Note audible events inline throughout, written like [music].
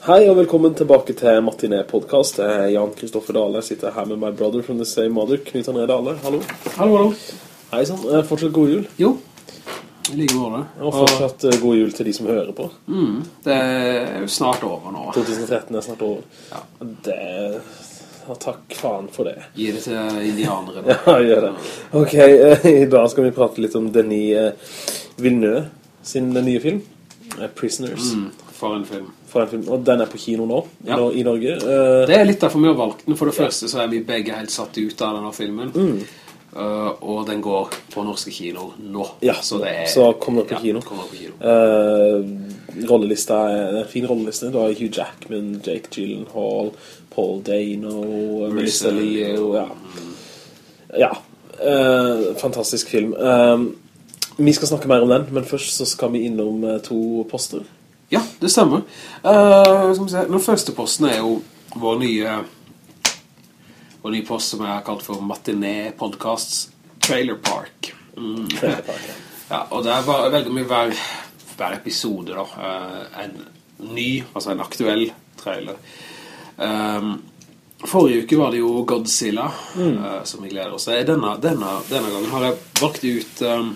Hei og velkommen tilbake til Martinet podcast. Jeg er Jan Kristoffer Dahle. Jeg sitter her med my brother from the same mother, Knut André Dahle. Hallo. Hallo, hallo. Hei sann. Eh, Fortsatt god jul. Jo, i like måte. Og fortsatt og... god jul til de som hører på. Mm, det er jo snart over nå. 2013 er snart over. Ja. Det ja, Takk faen for det. Gi det til indianere. [laughs] Ja, gjør det. Ok, eh, i dag skal vi prate litt om Denis eh, Villeneuve sin nye film. eh, Prisoners. Mm, for en film. For en film. Og den er på kino nå, Ja. nå i Norge. Uh, Det er litt derfor vi har valgt den. For det første så er vi begge helt satt ut av denne filmen. Uh, og den går på norske kino nå. Ja, så, det er, så kommer den på ja, kino. den på kino. Uh, rollelista er en fin rolleliste. Du har Hugh Jackman, Jake Gyllenhaal, Paul Dano, Melissa Leo. Ja, ja Uh, fantastisk film. Eh, vi skal snakke mer om den, men først så skal vi innom eh, to poster. Ja, det stemmer. Uh, skal vi se. Den første posten er jo vår nye vår nye post som jeg har kalt for Matiné Podcasts Trailer Park. Mm. Trailer Park, ja. [laughs] ja, og det er veldig mye hver, hver episode da, Uh, en ny, altså en aktuell trailer. Um, forrige uke var det jo Godzilla, eh, som vi gleder oss til. Denne, denne, denne gangen har jeg valgt ut um,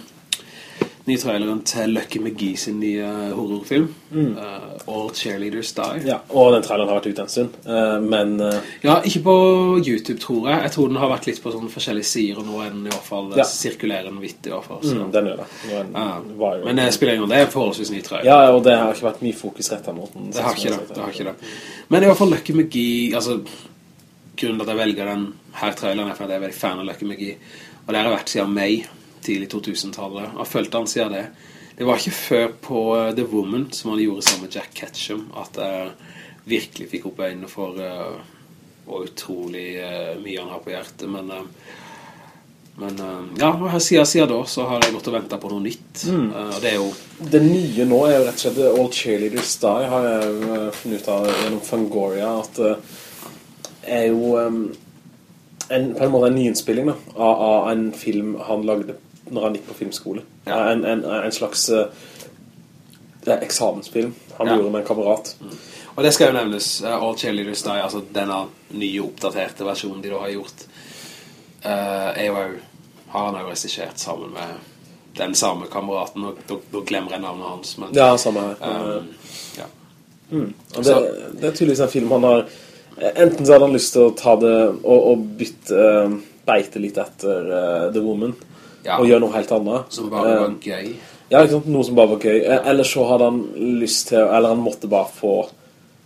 ny traileren til Lucky McGee sin nye horrorfilm, eh, All Cheerleaders Die. Ja, og den traileren har vært ute en stund, uh, men uh, Ja, ikke på YouTube, tror jeg. Jeg tror den har vært litt på sånne forskjellige sider nå er den i hvert fall Ja. sirkulerende i hvert fall. Så. mm, den gjør det. Den Men det spiller ingen det er forholdsvis ny trailer. Ja, og det har ikke vært mye fokus rettet mot den. Det har ikke det, det har ikke det. Men i hvert fall Lucky McGee, altså grunnen til at jeg velger den her traileren er fordi jeg er veldig fan av Lucky McGee. Og det har jeg vært siden May, tidlig 2000-tallet. Jeg har følt han siden det. Det var ikke før på eh, The Woman, som han gjorde sammen med Jack Ketchum, at jeg virkelig fikk opp øynene for uh, utrolig eh, mye han har på hjertet. Men, men ja, siden, siden da så har jeg gått og ventet på noe nytt. Mm. og det er jo Det nye nå er jo rett og slett All Cheerleaders Die har jeg funnet ut av gjennom Fangoria at er jo Um, en, på en måte en nyinnspilling da, av, av en film han lagde når han gikk på filmskole. Ja. En, en, en slags eh, er eksamensfilm han Ja. gjorde med en kamerat. Og det skal jo nevnes, uh, All Cheerleaders Die, altså denne nye oppdaterte versjonen de da har gjort, uh, er jo, har han jo resisjert sammen med den samme kameraten, og da, glemmer jeg navnet hans, men... Ja, samme her. Um, ja. Og det, det er tydeligvis en film han har Enten så hadde han lyst til å ta det og, og bytte uh, beite litt etter uh, The Woman Ja. og gjøre noe helt annet. Som bare Eh, var gøy. Ja, ikke sant? Noe som bare var gøy. Ellers Eller så hadde han lyst til Eller han måtte bare få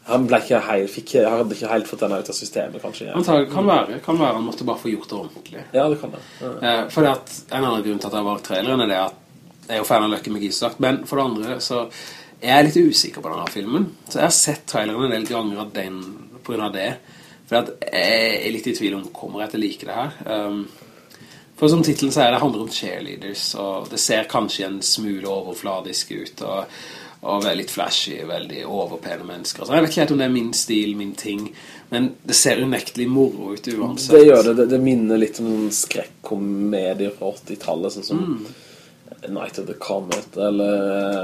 Han ble ikke helt fikk, Han hadde ikke helt fått den ut av systemet, kanskje. Ja, Antagelig kan være, kan være han måtte bare få gjort det ordentlig. ja det kan det. Ja. Eh, for det at, en annen grunn til at jeg har valgt traileren er det at jeg er jo fan av Løkke McGee, som men for det andre så er jeg litt usikker på denne filmen. Så jeg har sett traileren en del ganger av den, på grunn av det. For at jeg er litt i tvil om kommer jeg til å like det her. Um, for som titlen sier, det handler om cheerleaders, og det ser kanskje en smule overfladisk ut, og, og veldig flashy, veldig overpene mennesker. Så jeg vet ikke helt om det er min stil, min ting, men det ser unektelig moro ut uansett. Det gjør det. det. Det minner litt om noen skrekkomedier fra 80-tallet, sånn som Mm. Night of the Comet, eller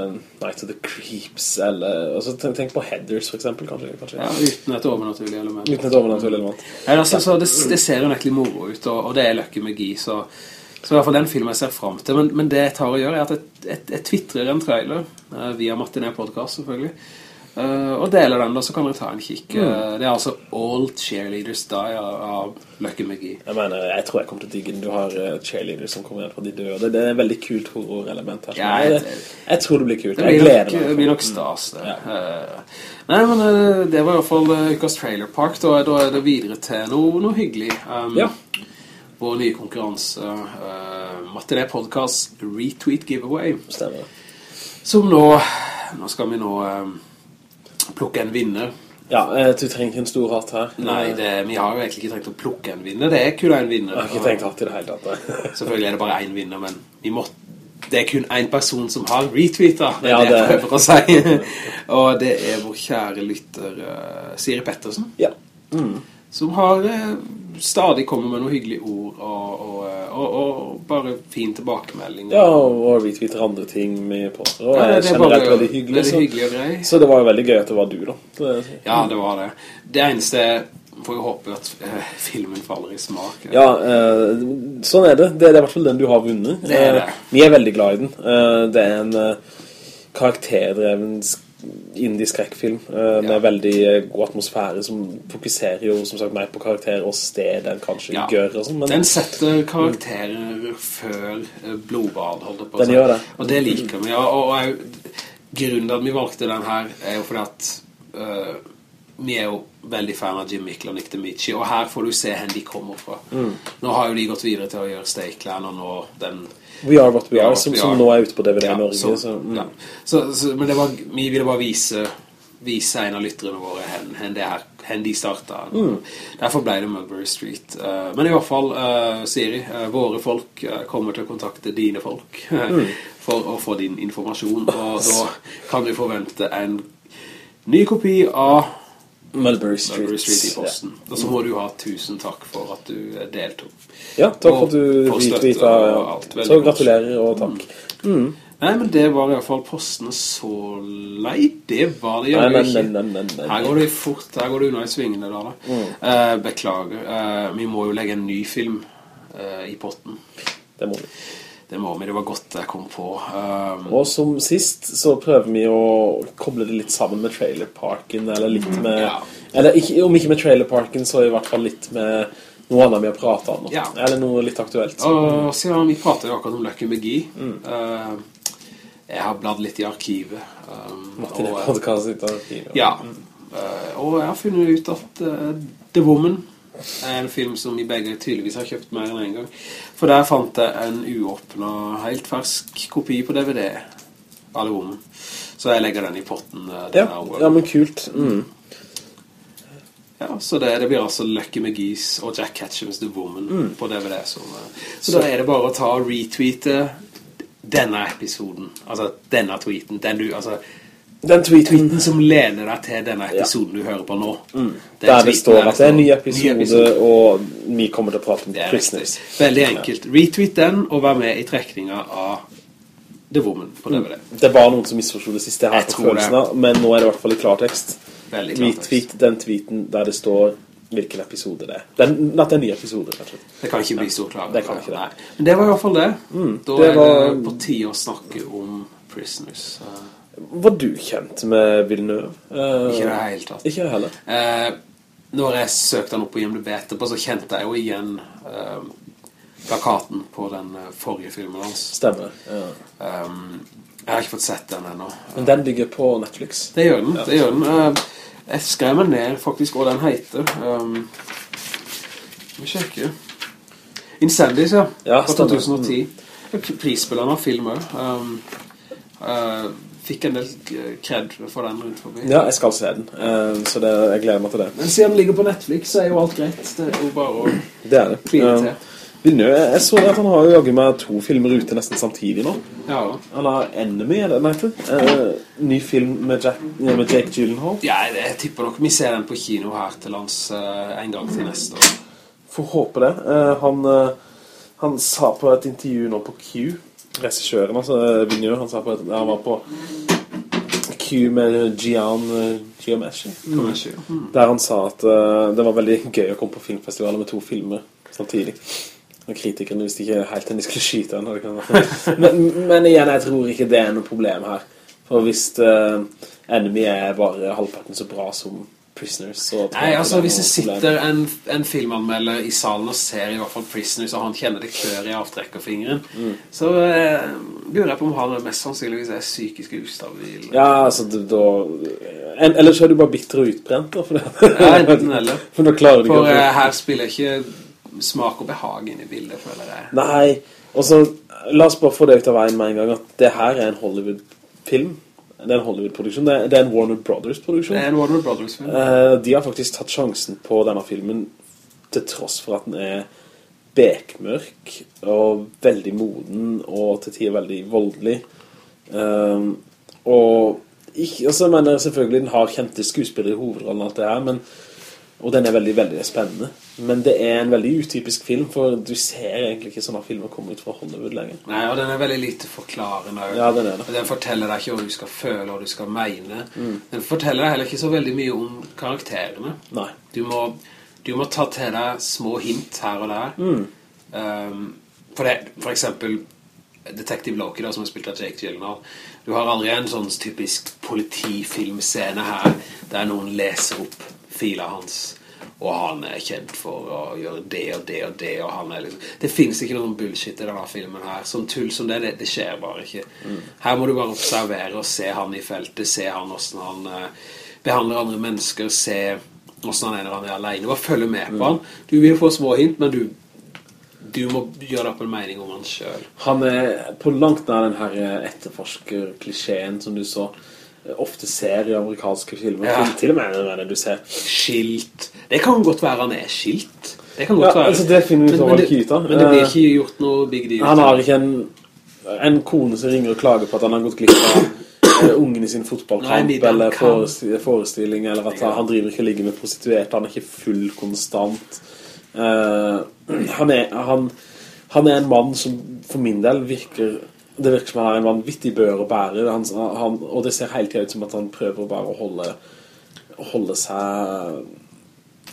eh, Night of the Creeps, eller altså, tenk, tenk på Headers, for eksempel, kanskje. kanskje. Ja, uten et overnaturlig element. Uten et overnaturlig element. ja, altså, så det, det ser jo nekkelig moro ut, og, og det er løkke med gi så, så i hvert fall den filmen jeg ser frem til. Men, men det jeg tar å gjøre er at jeg, jeg, jeg twittrer en trailer, eh, via Martinet Podcast selvfølgelig, eh, og deler den da, så kan dere ta en kikk. Eh, det er altså All Cheerleaders Die av, av Lucky McGee. Jeg mener, jeg tror jeg kommer til å digge den. Du har uh, cheerleaders som kommer igjen fra de døde. Det, er en veldig kult horrorelement her. Ja, jeg, jeg- jeg, tror det blir kult. Det Jeg blir, gleder nok, meg. det blir nok stas det. Eh, nei, men det var i hvert fall ukas Trailer Park. Da, da er det videre til noe, noe hyggelig. Um, Ja. Vår nye konkurranse, uh, Matiné Podcast Retweet Giveaway. Stemmer. Som nå, nå skal vi nå eh, plukke en vinner. Ja, eh, du trenger ikke en stor hatt her. Nei, det, vi har jo egentlig ikke trengt å plukke en vinner. Det er kun en vinner. Jeg har ikke trengt hatt i det hele tatt. [laughs] Selvfølgelig er det bare en vinner, men vi må, det er kun en person som har retweetet. Det er Ja, det jeg prøver å si. [laughs] Og det er vår kjære lytter eh, Siri Pettersen. Ja. Som har eh, stadig kommet med noen hyggelige ord og, og, og, og bare fin tilbakemelding. Ja, og vi twitter andre ting med poster, og Ja, er det er generelt veldig hyggelig. veldig så, hyggelig grei. så det var jo veldig gøy at det var du, da. Det, Ja, det var det. Det eneste får jo håpe at uh, filmen faller i smak. Ja, uh, sånn er det. Det er i hvert fall den du har vunnet. Det er det. Uh, vi er veldig glad i den. Eh, det er en eh, karakterdreven sk- indie-skrekkfilm uh, med Ja. veldig eh, god atmosfære som fokuserer jo som sagt mer på karakter og sted enn kanskje Ja. gør og. Men Den setter karakterer før eh, blodbad, holder på Den gjør det. Og det liker vi. Og, og, og grunnen til at vi valgte den her, er jo fordi at eh, vi er jo veldig fan av Jim Mikkel og Nick DeMichi, og her får du se hvor de kommer fra. Mm. Nå har jo de gått videre til å gjøre Stakeland, og nå den We Are What We We Are Are, som, We som Are. nå er ute på DVD i Ja, Norge. så, Så, mm. ja. så, men det var, vi ville bare vise vise en av lytterne våre hen, hen, det her, hen de startet Mm. derfor ble det Mulberry Street Uh, men i hvert fall, uh, Siri uh, våre folk kommer til å kontakte dine folk [laughs] Mm. for å få din informasjon og da kan vi forvente en ny kopi av Mulberry Street. Mulberry Street i posten og så må du ha tusen takk for at du deltog Ja, takk for at du retweeta. Så gratulerer og takk. Nei, men det var i hvert fall postene så lei. Det var det nei, ikke. nei, nei, nei. Her går det fort, her går det unna i svingene da. da. Eh, beklager, eh, vi må jo legge en ny film eh, i potten. Det må vi. Det må vi, det var godt jeg kom på. Um, Og som sist så prøver vi å koble det litt sammen med trailerparken, eller litt med... Ja. Eller ikke, om ikke med trailerparken, så i hvert fall litt med noe annet vi har pratet om. Ja. Eller noe litt aktuelt. og siden vi pratet jo akkurat om Lucky McGee, Mm. uh, jeg har bladd litt i arkivet. Um, Martin og, podcast i arkivet. Ja, mm. uh, og jeg har funnet ut at uh, The Woman er en film som vi begge tydeligvis har kjøpt mer enn en gang. For der fant jeg en uåpnet, helt fersk kopi på DVD The Så jeg legger den i potten. eh, Ja, ja, men kult. Mm. Ja, så det, det blir altså Lucky McGee's og Jack Ketchums The Woman Mm. på DVD. Som, eh, så, da er det bare å ta og retweete denne episoden. Altså denne tweeten. Den du, altså, Den tweeten tweeten som leder deg til denne episoden du hører på nå. Mm. der det står at det er en ny står, episode, og vi kommer til å prate om er Prisoners. Veldig enkelt. Retweet den, og vær med i trekninga av The Woman på DVD. Det var noen som misforstod det siste her Jeg på følelsene, det. men nå er det i hvert fall i klartekst. Veldig klartekst. Retweet den tweeten der det står hvilken episode det er. Den, at det er en ny episode, slett. Det kan ikke bli så klart. Det kan ikke det. Nei. Men det var i hvert fall det. da Mm, det er var- det på tide å snakke om Prisoners. Uh, Var du kjent med Villeneuve? Uh, ikke det hele tatt. Ikke heller. Uh, når jeg søkte han opp på IMDb etterpå, så kjente jeg jo igjen uh, plakaten på den eh, forrige filmen hans. Stemmer. Ja. Um, jeg har ikke fått sett den enda. Men den ligger på Netflix. Det gjør den. det gjør den. Eh, jeg skrev meg ned faktisk hva den heter. Um, vi sjekker. Incendies, ja. Ja, Fra stemmer. 2010. Prisspilleren av film også. Um, eh, fikk en del cred for den rundt forbi. Ja, jeg skal se den. uh, så det, jeg gleder meg til det. Men siden den ligger på Netflix, så er jo alt greit. Det er jo bare å Det er det. Kline til. til. Villeneuve, jeg så at han har jo jagget med to filmer ute nesten samtidig nå. Ja, Han har Enemy, er det den heter? Uh, ny film med, Jack, med Jake Gyllenhaal. ja jeg, jeg tipper nok vi ser den på kino her til lands eh, en gang til neste år. Får håpe det. Eh, han, eh, han sa på et intervju nå på Q, regissøren, altså eh, han sa på et, han var på Q med Gian uh, Giameshi. Mm. Der han sa at uh, det var veldig gøy å komme på filmfestivaler med to filmer samtidig. Og kritikerne visste ikke helt enn de skulle skyte den. [laughs] Men, men igjen, jeg tror ikke det er noe problem her. For hvis uh, Enemy er bare halvparten så bra som Prisoners, så Nei, altså Hvis det sitter en, en filmanmelder i salen og ser i hvert fall Prisoners, og han kjenner det klør i avtrekkerfingeren, Mm. så eh, lurer jeg på om han mest sannsynligvis er psykisk ustabil. Ja, altså, da... En, ellers er du bare bitter og utbrent, da. For. Ja, enten eller. [laughs] for For eh, her spiller ikke smak og behag inn i bildet, føler jeg. Nei, og så la oss bare få det ut av veien med en gang, at det her er en Hollywood-film. Det er en Hollywood-produksjon. Det, det er en Warner Brothers-produksjon. Det er en Warner Brothers-film. Eh, de har faktisk tatt sjansen på denne filmen til tross for at den er bekmørk og veldig moden og til tider veldig voldelig. Um, og ikke, altså, jeg mener selvfølgelig den har kjente skuespillere i hovedrollen og alt det her, men Og den er veldig, veldig spennende. Men det er en veldig utypisk film, for du ser egentlig ikke sånne filmer komme ut fra Hollywood lenger. Nei, og den er veldig lite forklarende. Ja, den er det. Den forteller deg ikke hva du skal føle, og du skal mene. Den forteller deg heller ikke så veldig mye om karakterene. Nei. Du må, du må ta til deg små hint her og der. Um, for, det, for eksempel Detective Loki da, som er spilt av Jake Gyllenhaal. Du har aldri en sånn typisk politifilmscene her, der noen leser opp fila hans, og han er kjent for å gjøre det og det og det, og han liksom... Det finnes ikke noen bullshit i denne filmen her. Sånn tull som det, det, det skjer bare ikke. Her må du bare observere og se han i feltet, se han hvordan han eh, behandler andre mennesker, se hvordan han er når han er alene. Bare følge med på han. Du vil få små hint, men du du må gjøre opp en mening om han selv. Han er på langt nær den her etterforsker-klisjeen som du så ofte ser i amerikanske filmer. Ja. Til, og med når du ser Skilt. Det kan godt være han er skilt. Det kan godt Ja, være. altså, det finner vi ut men, av men, det, blir Eh, ikke gjort noe big deal. Han har ikke en, en kone som ringer og klager på at han har gått glipp av eh, ungen i sin fotballkamp Nei, eller forestilling, forestilling, eller at han driver ikke og ligger med prostituerte, han er ikke full konstant. Uh, han, er, han, han er en mann som for min del virker det virker som han er en vanvittig bør å bære han, han, og det ser hele tiden ut som at han prøver bare å holde holde seg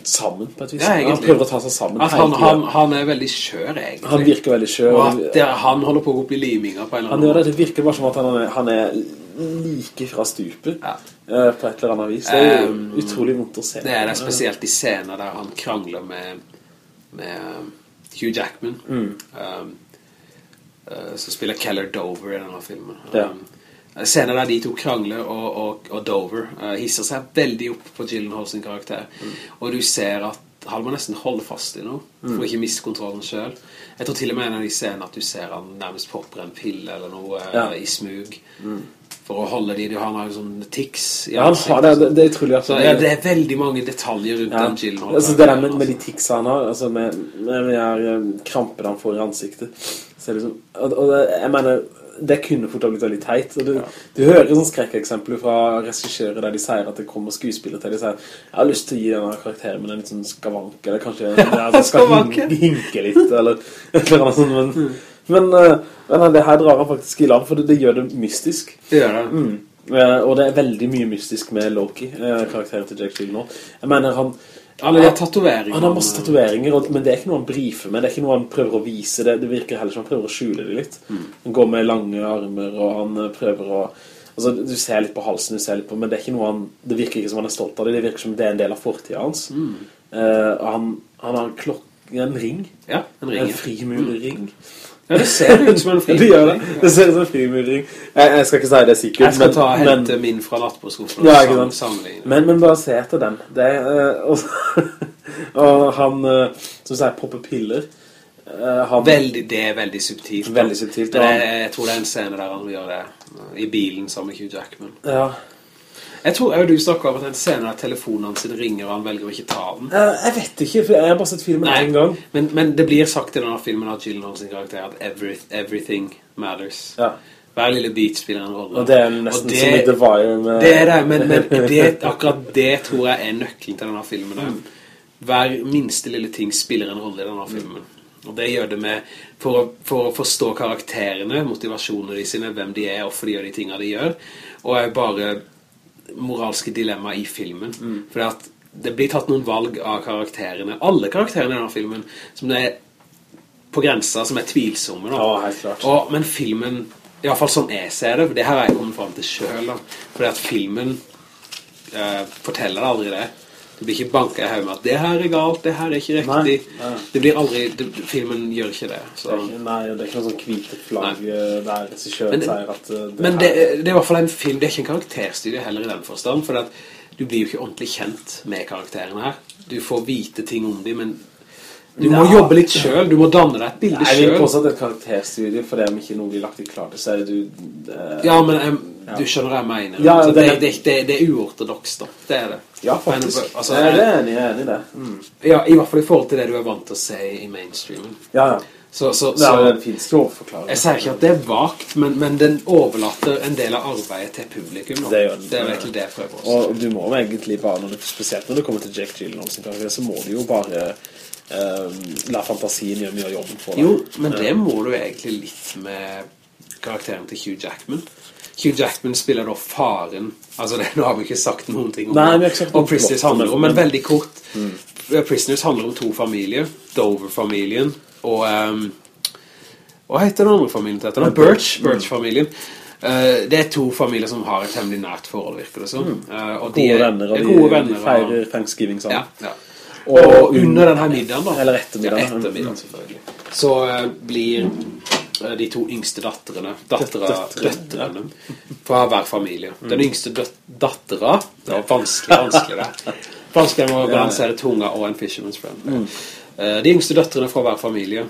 sammen på et vis. Ja, han prøver å ta seg sammen han, han, han er veldig skjør, egentlig. Han virker veldig skjør. Og at det, han holder på å gå opp i liminga på en eller annen måte. det, det virker bare som at han er, han er like fra stupet Ja. uh, på et eller annet vis. Det er Um, utrolig vondt å se. Det er det spesielt i scener der han krangler med, med Hugh Jackman. Mm. Um, som spiller Keller Dover i denne filmen. Ja. Senere Scener der de to krangler, og, og, og Dover uh, hisser seg veldig opp på Gyllenhaal sin karakter. Mm. Og du ser at han må nesten holde fast i noe, for å ikke miste kontrollen selv. Jeg tror til og med en av de scenene at du ser han nærmest popper en pille eller noe uh, Ja. i smug. For å holde de, han har jo sånn tics Ja, han har det, det, det er utrolig altså. så ja, det er veldig mange detaljer rundt Ja. den Gyllenhaal. Altså, det der med, med de ticsa han har, altså med, med de her eh, krampene han får i ansiktet. Så er det liksom, og, og jeg mener, det kunne fort blitt veldig teit. Du, du, du hører sånne skrekkeksempler fra regissører der de sier at det kommer skuespillere til. De sier, jeg har lyst til å gi denne karakteren men en litt sånn skavank, eller kanskje ja, det skal hinke, hinke litt, eller et eller annet sånt. Men, men, eh, men det her drar han faktisk i land, for det, det gjør det mystisk. Det gjør det. Mm. Eh, og det er veldig mye mystisk med Loki, eh, karakteren til Jack nå Jeg mener, han... Alle de tatoveringene. Han har masse tatueringer, men det er ikke noe han brifer med, det er ikke noe han prøver å vise, det, det virker heller som han prøver å skjule det litt. Han går med lange armer, og han eh, prøver å... Altså, du ser litt på halsen, du ser litt på, men det er ikke noe han... Det virker ikke som han er stolt av det, det virker som det er en del av fortiden hans. Mm. Uh, han, han har en klokke, En ring. Ja, en ring. En frimurering. Ja, det ser ut som en [laughs] Det det. Det ser ut som en frimurering. Jeg, jeg skal ikke si det sikkert, Jeg skal ta og men- hente min fra nattbordskuffen Ja. Men, men bare se etter den. Det, er, eh, og, [laughs] og han, eh, som sier, popper piller. Eh, han, Veldig, det er veldig subtilt. Veldig subtilt, Men jeg, jeg tror det er en scene der han gjør det. I bilen sammen med Hugh Jackman. ja. Jeg tror og du snakker om at en scene der telefonen hans ringer, og han velger å ikke ta den. Jeg vet ikke, for jeg har bare sett filmen Nei, en gang. men, men det blir sagt i denne filmen av Gyllenhaal sin karakter at every, everything matters. Ja. Hver lille bit spiller en rolle. Og det er nesten det- som i The Wire med... Det er det, men, men det, akkurat det tror jeg er nøkkelen til denne filmen. der. Hver minste lille ting spiller en rolle i denne filmen. Og det gjør det med, for å, for å forstå karakterene, motivasjonene de sine, hvem de er, hvorfor de gjør de tingene de gjør, og jeg bare moralske dilemma i filmen. Fordi at det blir tatt noen valg av karakterene, alle karakterene i denne filmen, som det er på grensa, som er tvilsomme. Ja, helt klart. Og, men filmen, i hvert fall som jeg ser det, for det her har jeg kommet frem til selv, da, fordi at filmen eh, forteller aldri det. Du blir ikke banket i hodet med at det her er galt, det her er ikke riktig. Nei, nei. Det blir aldri, det, filmen gjør ikke det. Det Så. ikke, nei, det er ikke noe sånn hvite flagg eh, der regissøren sier at det Men det, det er i hvert fall en film, det er ikke en karakterstudie heller i den forstand, for at du blir jo ikke ordentlig kjent med karakterene her. Du får vite ting om dem, men du må Ja. jobbe litt selv, du må danne deg et bilde selv. Jeg vil påstå at det er et karakterstudie, for det er ikke noe vi lagt i klart, så er det du... eh, Ja, men em, du skjønner hva jeg mener. Ja, det- det, det, det, det er uortodoks da, det er det. ja, faktisk. Men, altså, jeg er enig, jeg er enig i det. Mm. Ja, i hvert fall i forhold til det du er vant til å se i mainstreamen. Ja, ja. Så, så, Ja, så den finnes jo å forklare. jeg sier ikke at det er vagt, men, men den overlater en del av arbeidet til publikum. nå. Det gjør den. det er virkelig det jeg prøver også. Og du må egentlig bare, når du, spesielt når det kommer til Jake Gyllenhaal sin karakter, så må du jo bare la fantasien gjøre mye av jobben for deg. Jo, men det må du egentlig litt med karakteren til Hugh Jackman. Hugh Jackman spiller da faren Altså, det, [laughs] nå har vi ikke sagt noen ting om Nei, om Prisoners handler om, men- veldig kort. mm. Prisoners handler om to familier. Dover-familien og um, Hva heter den andre familien til dette? Birch, Birch-familien. Uh, det er to familier som har et hemmelig nært forhold, virker det som. Uh, og de Gode er- venner, og de, gode de venner, og- feirer Thanksgiving ja, ja. Og Og, un- under denne middagen da. Eller ettermiddagen. ja, ettermiddagen selvfølgelig. Så eh, blir eh, de to yngste datterne Dattera, Døtre. døtrene Fra hver familie. Den yngste dattera Det var vanskelig, [laughs] vanskelig det. Vanskelig med å balansere tunga og en fisherman's friend. Eh, De yngste døtrene fra hver familie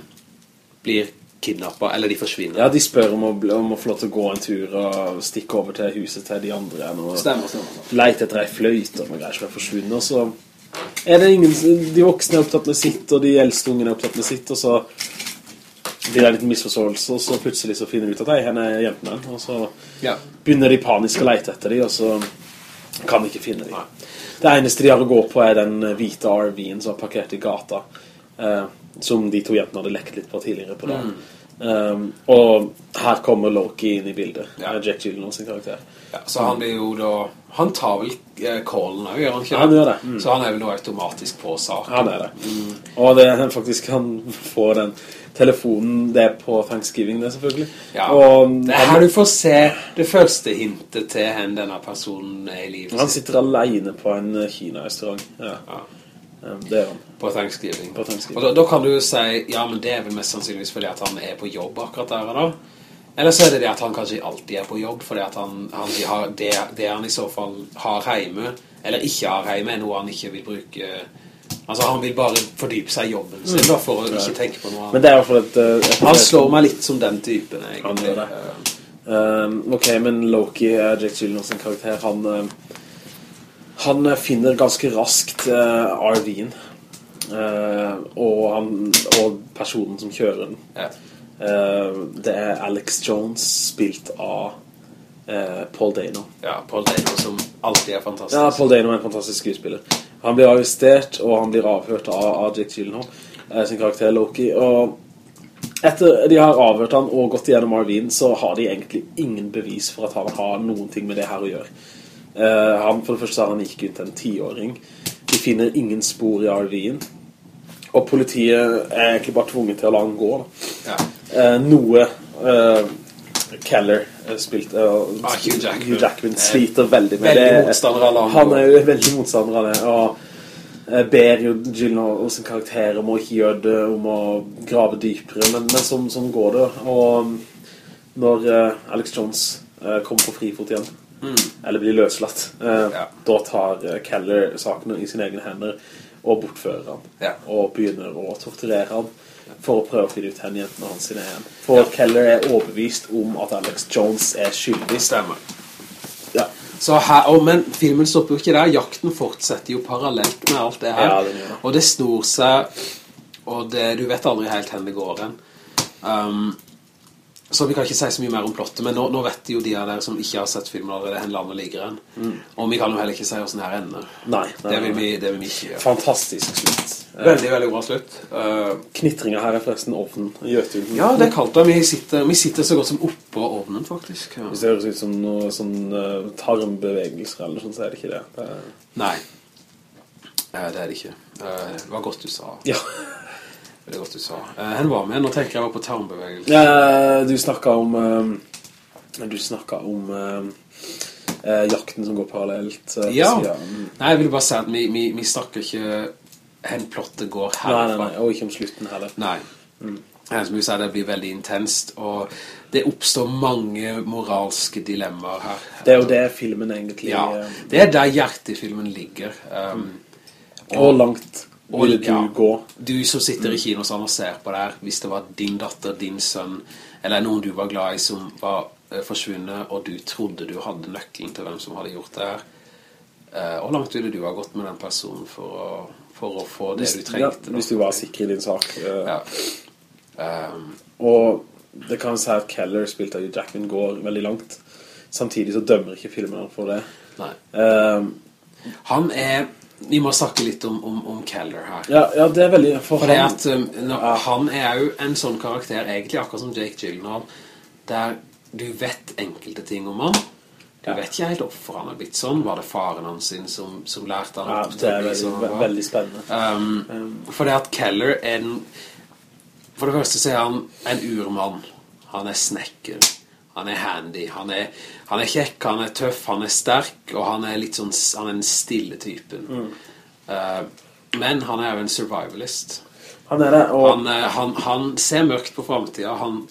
Blir kidnappet, eller de forsvinner. Ja, de spør om å, om å få lov til å gå en tur og stikke over til huset til de andre og Stemmer, stemmer leite etter ei fløyte og noe greier som er forsvunnet, og så er det ingen, de voksne er opptatt med sitt, og de eldste ungene er opptatt med sitt, og så blir det en liten misforståelse, og så plutselig så finner de ut at, hei, henne er jentene, og så Ja, begynner de panisk å leite etter dem, og så kan de ikke finne dem Det eneste de har å gå på er den hvite RV-en som er parkert i gata, eh, som de to jentene hadde lekt litt på tidligere på dagen. Um, og her kommer Loki inn i bildet, Ja. ja. Jack Gyllenhaal sin karakter. ja, så han blir jo da Han tar vel kålen callen også, gjør han ikke Han gjør det. Mm. Så han er vel da automatisk på saken Han er det. Og det er faktisk han får den telefonen det er på Thanksgiving, det selvfølgelig. Ja, Og det er her du får se det første hintet til hen denne personen er i livet han sitter alene på en eh, Kina-restaurant. Ja. ja, det er han. på Thanksgiving. På Thanksgiving. Og da, da kan du si, ja, men det er vel mest sannsynligvis fordi at han er på jobb akkurat der og da. Eller så er det det at han kanskje alltid er på jobb, fordi at han, han har, det, det han i så fall har hjemme, eller ikke har hjemme, er noe han ikke vil bruke... Altså, han vil bare fordype seg i jobben sin, da, for å ikke tenke på noe annet. Men det er i hvert fall et, eh, et Han slår meg litt som den typen, egentlig. Han gjør det. Um, ok, men Loki, er Jake Gyllenhaas en karakter, han, uh, han uh, finner ganske raskt uh, RV-en. Uh, og, og personen som kjører den. Ja. Uh, det er Alex Jones, spilt av Paul Dano. ja, Paul Dano som alltid er fantastisk. Ja, Paul Dano er en fantastisk skuespiller. Han blir arrestert, og han blir avhørt av, av Jake Gyllenhaal, sin karakter Loki. Og etter de har avhørt han og gått gjennom RV-en, så har de egentlig ingen bevis for at han har noen ting med det her å gjøre. Eh, han, for det første sa har han gikk ut en tiåring. De finner ingen spor i RV-en. Og politiet er egentlig bare tvunget til å la han gå. Ja. Eh, noe eh, Keller spilte spilt eh, Ah, Hugh Jackman. Hugh Jackman sliter veldig med Veldig det. han er jo veldig motstander av det. Og eh, ber jo Gyllenhaal sin karakter om å ikke gjøre det, om å grave dypere. Men, men sånn, sånn går det. Og når eh, Alex Jones eh, kommer på frifot igjen, eller blir løslatt, eh, Ja. da tar eh, Keller sakene i sine egne hender og bortfører han. Ja. Og begynner å torturere han for å prøve å finne ut henne jentene hans sine er For For Keller er overbevist om at Alex Jones er skyldig. Stemmer. Ja. Så her, oh, men filmen stopper jo ikke der. Jakten fortsetter jo parallelt med alt det her. Ja, det det. Og det snor seg, og det, du vet aldri helt hen det går hen. Um, så vi kan ikke si så mye mer om plottet, men nå, nå vet jo de av dere som ikke har sett filmen allerede hen landet ligger hen. Og vi kan jo heller ikke si hvordan her ender. Nei, nei, Det vil vi, det vil vi ikke gjøre. Fantastisk slutt. Eh, Veldig, veldig bra slutt. Uh, Knitringa her er forresten ovnen. Jøtunden. ja, det er kaldt da. Vi sitter, vi sitter så godt som oppå ovnen, faktisk. Ja. Hvis det høres ut som noe sånn uh, tarmbevegelser eller sånn, så er det ikke det. det er... Nei. Eh, det er det ikke. Uh, det var godt du sa. Ja. Det er godt du sa. Eh, Hen var med, nå tenker jeg var på tarmbevegelse. Eh, du snakket om eh, Du snakket om jakten som går parallelt. Ja. Nei, jeg vil bare si at vi, vi, vi snakker ikke hen plottet går Nei, nei, nei, og ikke om slutten heller. Nei. Eh, Som vi sa, det blir veldig intenst, og det oppstår mange moralske dilemmaer her. Det er jo det filmen egentlig Ja, det er der hjertefilmen ligger. Um, Hvor langt og- ville du ja. gå? Du som sitter i kinosalen og ser på det her, hvis det var din datter, din sønn, eller noen du var glad i som var eh, forsvunnet, og du trodde du hadde nøkkelen til hvem som hadde gjort det her, eh, hvor langt ville du ha gått med den personen for å, for å få det Hvis, du trengte? Ja, hvis du var sikker i din sak. eh, Ja. Um, Og det kan si at Keller spilt av Jackman går veldig langt. Samtidig så dømmer ikke filmene for det. Ehm, Han er... Vi må snakke litt om, om, om Keller her. ja, ja, det er veldig... For, For han, at um, når, han er jo en sånn karakter, egentlig akkurat som Jake Gyllenhaal, der du vet enkelte ting om han. Du Ja. vet ikke helt hvorfor han har blitt sånn. Var det faren hans sin som, som lærte han ja, det er veldig, sånn ve- veldig spennende. Um, for det at Keller er en For det første så er han en urmann Han er snekker Han er handy. Han er, han er kjekk, han er tøff, han er sterk Og han er litt sånn Han er den stille typen. Uh, Men han er jo en survivalist. Han er det, og han, eh, han, ser mørkt på fremtiden Han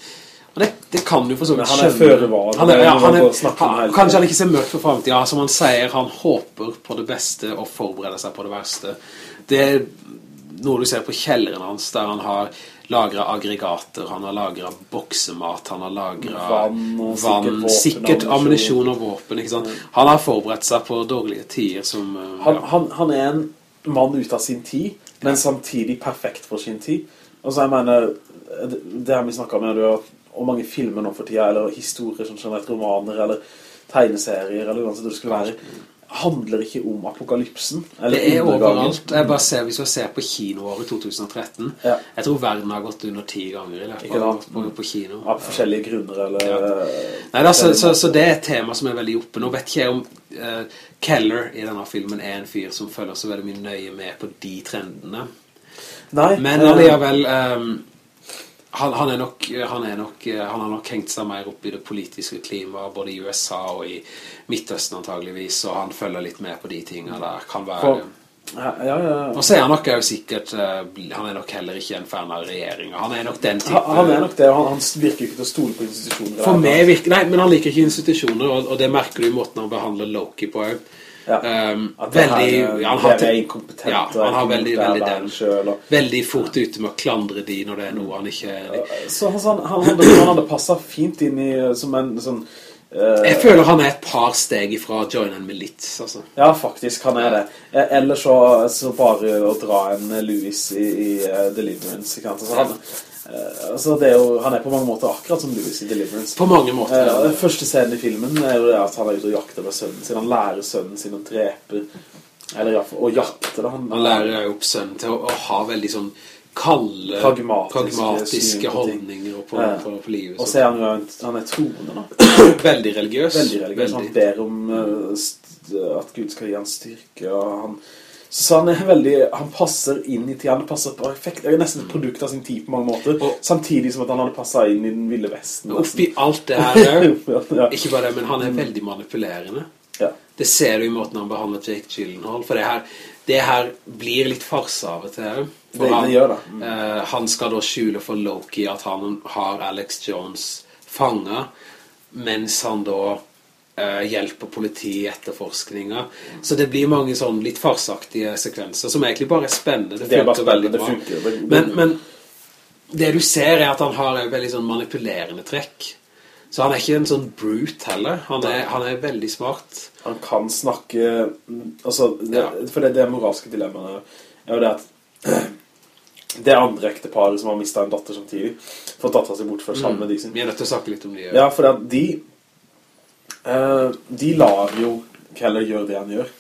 det, det kan du for så vidt Men han er skjønne. føre var, Han er, ja, han er, han, kanskje han ikke ser mørkt på fremtiden Som han sier, han håper på det beste Og forbereder seg på det verste. Det er noe du ser på kjelleren hans Der han har lagret aggregater Han har lagret boksemat Han har lagret Vann og sikkert vann, Sikkert ammunisjon. og våpen ikke sant? Han har forberedt seg på dårlige tider Som Ja. han, han, han er en mann ut av sin tid, men samtidig perfekt for sin tid. Altså, jeg mener, det, det har vi snakket om, er at og mange filmer nå for tida, eller historier, som generelt romaner, eller tegneserier, eller uansett det skulle være, handler ikke om apokalypsen. Eller Det er overalt. Jeg bare ser, hvis jeg ser på kinoåret 2013, Ja. jeg tror verden har gått under ti ganger i løpet av på, på kino. Av forskjellige grunner, eller... Nei, da, så, så, så det er et tema som er veldig oppe. Nå vet ikke jeg om uh, Keller i denne filmen er en fyr som følger så veldig mye nøye med på de trendene. Nei, Men alligevel um, han, han, er nok, han, er nok, han har nok hengt seg mer opp i det politiske klimaet både i USA og i Midtøsten antageligvis, og han følger litt med på de tingene der. Kan være... Ja, ja, ja. Og så er han nok sikkert eh, Han er nok heller ikke en fan av regjeringen Han er nok den type Han, han er nok det, og han, han virker ikke til å stole på institusjoner. For meg virker Nei, men han liker ikke institusjoner Og, og det merker du i måten han behandler Loki på også. Ja. Um, At veldig her, han, har, er inkompetent, ja, han har veldig, veldig den selv, og- Veldig fort ute med å klandre de Når det er noe han ikke. Så han, han, han, hadde, [coughs] han hadde passet fint inn i som en sånn eh, Jeg føler han er et par steg ifra Join and Milits altså. Ja, faktisk, han er det. Ellers så, så bare å dra en Louis i, i eh, Deliverance, ikke sant? Altså, han, eh, altså, det er jo, han er på mange måter akkurat som Louis i Deliverance. På mange måter Eh, ja. Den første scenen i filmen er jo det at han er ute og jakter med sønnen sin. Han lærer sønnen sin å drepe, eller fall, å jakte. Han, Han lærer opp sønnen til å, å ha veldig sånn kalde, Pragmatiske pragmatiske holdninger på, Ja. på, på livet. Og så- er han jo han er troende da. [coughs] Veldig religiøs. Veldig religiøs. Han ber om uh, at Gud skal gi han styrke, og han... Så han er veldig, han passer inn i tid, han passer perfekt, det er nesten et produkt av sin tid på mange måter, Og- samtidig som at han hadde passet inn i den ville vesten. Oppi alt det her [laughs] ja. Ikke bare det, men han er veldig manipulerende. Ja. Det ser du i måten han behandler Jake Gyllenhaal For det her, det her blir litt farsa av og til Det, Det- det gjør det. Mm. Uh, han skal da skjule for Loki At han har Alex Jones fanget Mens han da eh, hjelper politiet i etterforskninga Så det blir mange sånn litt farsaktige sekvenser Som egentlig bare er spennende Det, Det er bare spennende, det funker. bra. Men, men det du ser er at han har en veldig sånn manipulerende trekk Så han er ikke en sånn brute heller Han er, han er veldig smart Han kan snakke, mm, altså, det, Ja. for det, det moralske dilemmaet er jo det at [clears throat] det andre ekteparet som har mistet en datter samtidig, får datteren sin bortført sammen med de sin. Vi er nødt til å snakke litt om de Ja, for de eh, de lar jo Keller gjøre det han gjør.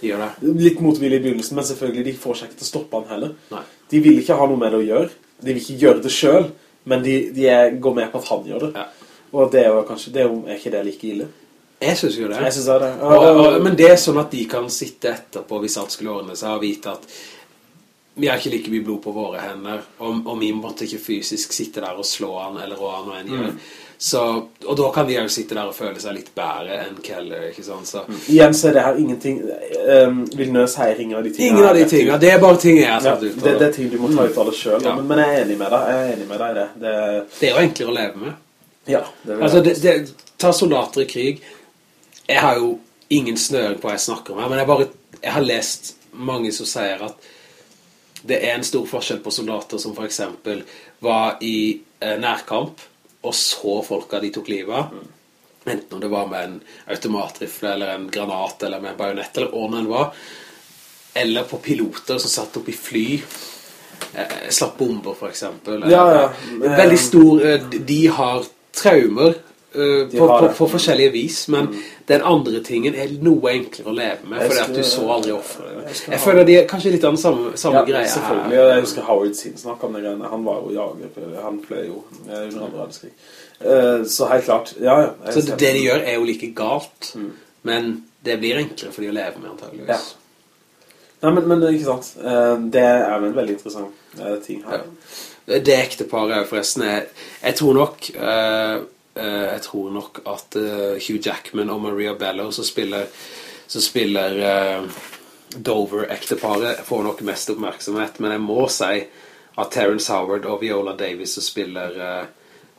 De gjør det Litt motvillig i begynnelsen, men selvfølgelig de får seg ikke til å stoppe han heller. Nei. De vil ikke ha noe med det å gjøre. De vil ikke gjøre det selv, men de, de er, går med på at han gjør det. Ja. Og det er jo kanskje, det er, jo, er ikke det like ille? Jeg synes jo det Jeg synes det er og, og, Men det er sånn at de kan sitte etterpå Hvis alt skulle ordne seg Og vite at Vi har ikke like mye blod på våre hender Og, og vi måtte ikke fysisk sitte der og slå han Eller rå han og en gjør så, Og da kan de jo sitte der og føle seg litt bedre Enn Keller, ikke sant? Så, Igjen så er det her ingenting um, Villeneuve sier ingen av de tingene Ingen av de tingene. Det er bare ting jeg har ja, tatt ut det, det er ting du må ta ut av det selv Ja. men, men jeg er enig med deg Jeg er enig med deg i det, det Det er jo enklere å leve med. Ja, det vil Altså, det, det, ta soldater i krig. Jeg har jo ingen snøring på hva jeg snakker om her, men jeg, bare, jeg har lest mange som sier at det er en stor forskjell på soldater som for eksempel var i eh, nærkamp og så folka de tok livet av. Enten om det var med en automatrifle eller en granat eller med en bajonett eller hva det var. Eller på piloter som satt opp i fly eh, slapp bomber, for eksempel. Ja, ja. Veldig stor, eh, de har traumer eh, på, på, på forskjellige vis, men den andre tingen er noe enklere å leve med, fordi at du så aldri offre jeg Jeg, føler de er kanskje litt av den samme, samme Ja, greia selvfølgelig. her. Jeg husker Howard Sinn snakket om det greiene. Han var jo jager, han fløy jo under andre verdenskrig. Eh, Så helt klart, ja, ja. Så det, de gjør er jo like galt, men det blir enklere for de å leve med, antageligvis. Ja. Nei, men, men ikke sant. Eh, Det er vel en veldig interessant ting her. Det ekteparet forresten jeg, jeg tror nok Jeg tror nok at eh, Hugh Jackman og Maria Bello som spiller, som spiller eh, Dover-ekteparet får nok mest oppmerksomhet Men jeg må si at Terence Howard og Viola Davis som spiller eh,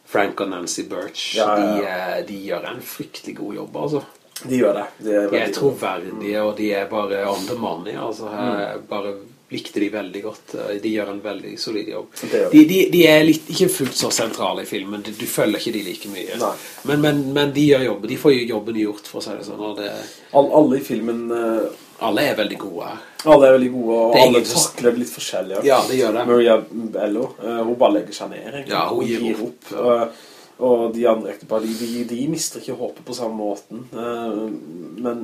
Frank og Nancy Birch Ja, ja, ja. De, eh, de gjør en fryktelig god jobb altså. De gjør det. De er De er troverdige og de er bare on the money altså. mm. bare likte de veldig godt De gjør en veldig solid jobb de, de, de er litt, ikke fullt så sentrale i filmen Du, følger ikke de like mye men, men, men de gjør jobben De får jo jobben gjort for å si det sånn det, All, alle i filmen eh, Alle er veldig gode her Alle er veldig gode, og alle takler litt forskjellig. Ja, det gjør det. Maria Bello, eh, hun bare legger seg ned. egentlig. Ja, hun gir opp. Og, og de andre ekteparene, de, de, de mister ikke håpet på samme måten. Eh, Men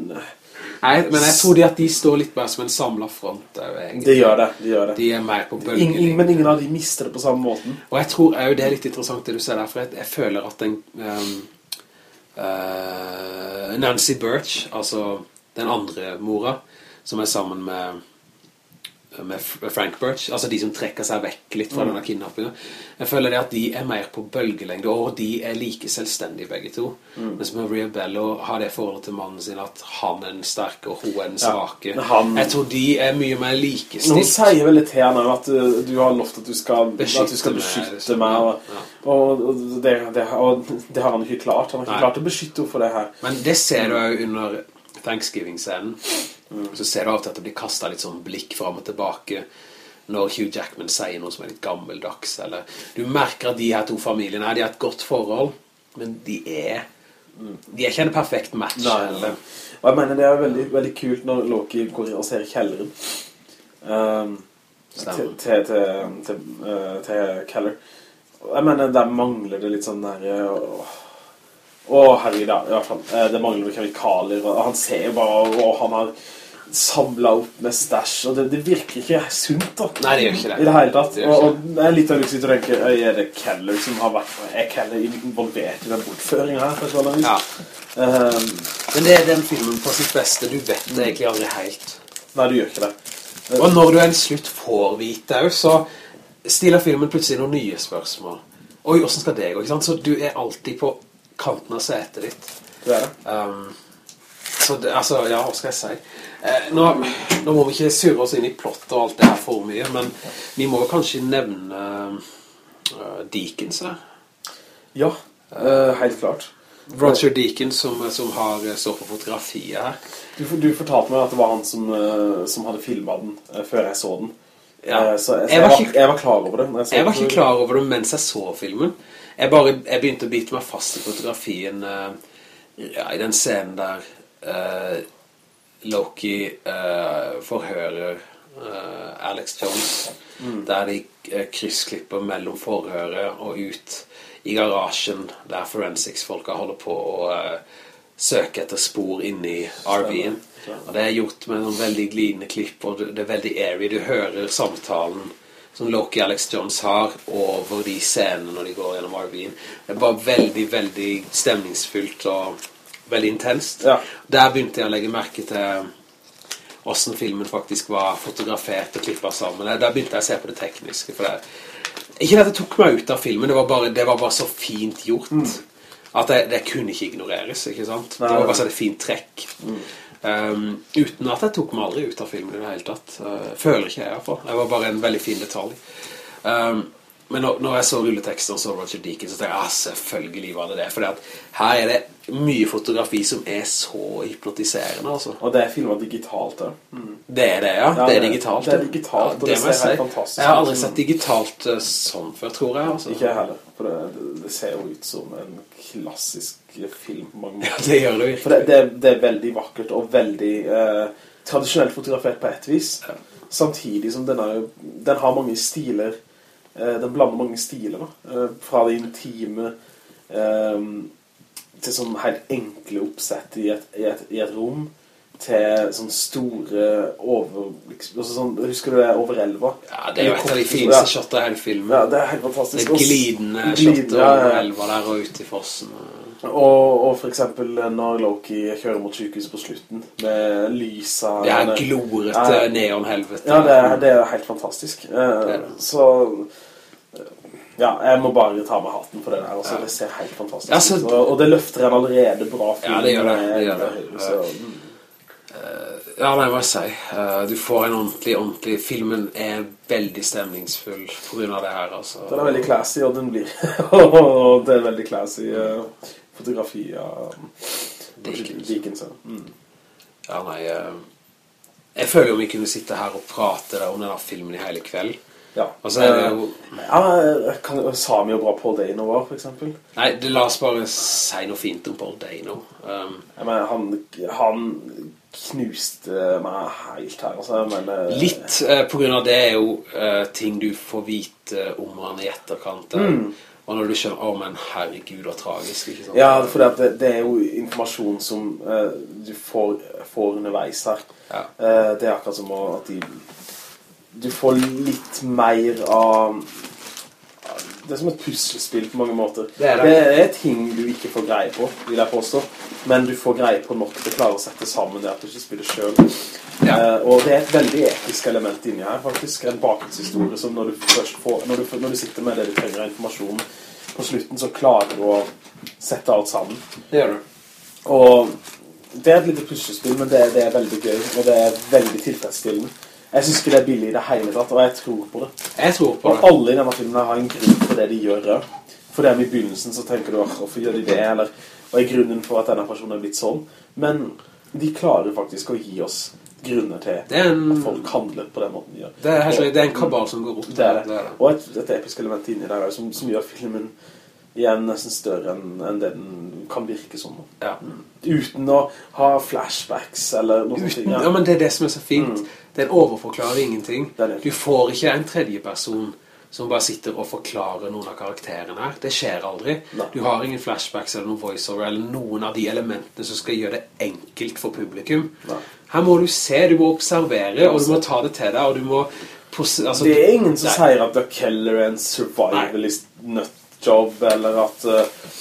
Nei, men jeg tror de at de står litt mer som en samlet front de gjør det. De gjør det. De er mer på bølgen. In, men ingen av de mister det på samme måten. Og jeg tror jo det er litt interessant det du ser der, for jeg, jeg føler at den Um, uh, Nancy Birch, altså den andre mora, som er sammen med med Frank Birch, altså de som trekker seg vekk litt fra denne kidnappingen. Jeg føler det at de er mer på bølgelengde, og de er like selvstendige begge to. Mens Maria Bello har det forholdet til mannen sin at han er den sterke, og hun er den svake. Ja, han- Jeg tror de er mye mer likestilt. hun sier vel litt her nå at uh, du har lovt at du skal beskytte, at du skal beskytte liksom. meg. Og, Ja. og, og, det, det, og det har han ikke klart. Han har ikke Nei. klart å beskytte henne for det her. Men det ser du jo under Thanksgiving-scenen. Så ser du av og til at det blir kastet litt sånn blikk frem og tilbake når Hugh Jackman sier noe som er litt gammeldags. Eller, du merker at de her to familiene her, de har et godt forhold, men de er, de er ikke en perfekt match. eller- Og jeg mener det er veldig, veldig kult når Loki går inn og ser kjelleren. Um, til, til, til, til, uh, til Keller. Jeg mener, der mangler det litt sånn der... uh, Å, herregud, ja, i hvert fall. Eh, Det mangler kemikalier, og han ser jo bare, og han har samlet opp med stash, og det, det virker ikke sunt da. Nei, det gjør ikke det. I det hele tatt. Det Og, og det er litt av til å tenke, er det Keller som har vært, er Keller involvert i den bortføringen her? Ja. Um, Men det er den filmen på sitt beste. Du vet det egentlig aldri helt. nei, du gjør ikke det. Og når du en slutt får vite så stiller filmen plutselig noen nye spørsmål. Oi, hvordan skal det gå? Ikke sant? Så du er alltid på kanten av setet ditt. Du er det. Um, så det, altså, ja, hva skal jeg si? Eh, nå, nå må vi ikke surre oss inn i plott og alt det her for mye, men vi må kanskje nevne uh, Deakins her. Ja, uh, helt klart. Roger Deakins som, som har stått på fotografiet her. Du, du fortalte meg at det var han som, uh, som hadde filmet den uh, før jeg så den. Ja. Eh, så, Jeg jeg, var ikke- jeg var klar over det. Jeg, Jeg var ikke klar over det mens jeg så filmen. Jeg, bare, jeg begynte å bite meg fast i fotografien eh, ja, i den scenen der eh, Loki uh, forhører uh, Alex Jones. Der de uh, kryssklipper mellom forhøret og ut i garasjen der forensics-folka holder på å eh, søke etter spor inni RV-en. Og det er gjort med noen veldig glidende klipp, og det det er veldig airy. Du hører samtalen som Loki Alex Jones har over de scenene når de går gjennom RV-en. Det er bare veldig, veldig stemningsfullt og veldig intenst. Ja. Der begynte jeg å legge merke til hvordan filmen faktisk var fotografert og klippet sammen. Der begynte jeg å se på det tekniske. Det, ikke at det tok meg ut av filmen, det var bare, det var bare så fint gjort. At det, det kunne ikke ignoreres, ikke sant? Nei, det var bare så et fint trekk. Um, uten at jeg tok meg aldri ut av filmen i det hele tatt. Uh, føler ikke jeg i hvert fall. Det var bare en veldig fin detalj. Um, men når, når jeg så rulleteksten og så Roger Deakins, så tenkte jeg, ah, selvfølgelig var det det. For her er det mye fotografi som er så hypnotiserende, altså. Og det er filmet digitalt, ja. Det er det, ja. Ja, det er digitalt. det er digitalt, ja, det jeg ser helt fantastisk Jeg har aldri sett digitalt eh, sånn før, tror jeg. Altså. Ikke jeg heller. For det, det, det ser jo ut som en klassisk film på mange [laughs] Ja, det gjør det virkelig. For det, det, er- det veldig vakkert og veldig eh, tradisjonelt fotografert på et vis. samtidig som den, er, den har mange stiler, den blander mange stiler, da. Eh, fra det intime eh, til sånn helt enkle oppsett i et, i et, i et rom, til sånn store over... Liksom, altså sånn, husker du det over elva? Ja, det er jo et av de fineste shotene i hele filmen. Ja, det er helt fantastisk. Det glidende shotter over elva der og ut i fossen. Og, og for eksempel når Loki kjører mot sykehuset på slutten, med lysa... Det er glorete Ja. neonhelvete. Ja, det er, det er helt fantastisk. Eh, Det er det. Så... eh, Ja, jeg må bare ta med hatten på det der. også. Ja. Det ser helt fantastisk ut. Og, og det løfter en allerede bra film. Ja, det gjør det, det gjør det. Så. Ja, nei, hva jeg si? Eh, Du får en ordentlig, ordentlig... Filmen er veldig stemningsfull på grunn av det her, altså. Den er veldig classy, og den blir... [laughs] og det er veldig classy eh, fotografi av. Dickens. ja. Mm. Ja, nei... eh, Jeg føler jo vi kunne sitte her og prate om denne filmen i hele kveld. Ja. Og så det jo... Ja, kan, sa vi jo bra Paul Dano var, for eksempel. Nei, det, la oss bare si noe fint om Paul Dano. Um, Jeg mener, han, han knuste meg helt her, altså. Men, litt uh, på grunn av det er jo uh, ting du får vite om han i etterkant. eh, Og når du skjønner, å, men herregud, det er tragisk, ikke sant? Ja, for det, det er jo informasjon som uh, du får, får underveis her. Ja. Uh, det er akkurat som at de... Du får litt mer av... Det er som et puslespill på mange måter. Det er det. det er ting du ikke får greie på, vil jeg påstå. Men du får greie på nok til å klare å sette sammen det at du ikke spiller selv. Ja. Eh, og det er et veldig etisk element inni her, faktisk. En bakgrunnshistorie som når du får... Når du, når du sitter med det du trenger av informasjon på slutten, så klarer du å sette alt sammen. Det gjør du. Og det er et lite puslespill, men det, det er veldig gøy, og det er veldig tilfredsstillende. Jeg synes ikke det er billig i det hele tatt, og jeg tror på det. Jeg tror på Og det. alle i denne filmen har en grunn for det de gjør. For det er i begynnelsen så tenker du, hvorfor gjør de det? Eller, hva er grunnen for at denne personen er blitt sånn? Men de klarer faktisk å gi oss grunner til en- at folk handler på den måten de gjør. Det er, Og- det er en kabal som går opp. det er det. det, er det. Og et, et episk element inni der som, som gjør filmen igjen nesten større enn en det den kan virke som. Ja. Uten å ha flashbacks eller noe sånt. Uten, ja, men det er det som er så fint. Den overforklarer ingenting. Du får ikke en tredje person som bare sitter og forklarer noen av karakterene her. Det skjer aldri. Nei. Du har ingen flashbacks eller noen voiceover eller noen av de elementene som skal gjøre det enkelt for publikum. Nei. Her må du se, du må observere, og du må ta det til deg, og du må... Altså, Det er ingen som Nei. sier at The Keller er en survivalist nutjob, eller at, uh,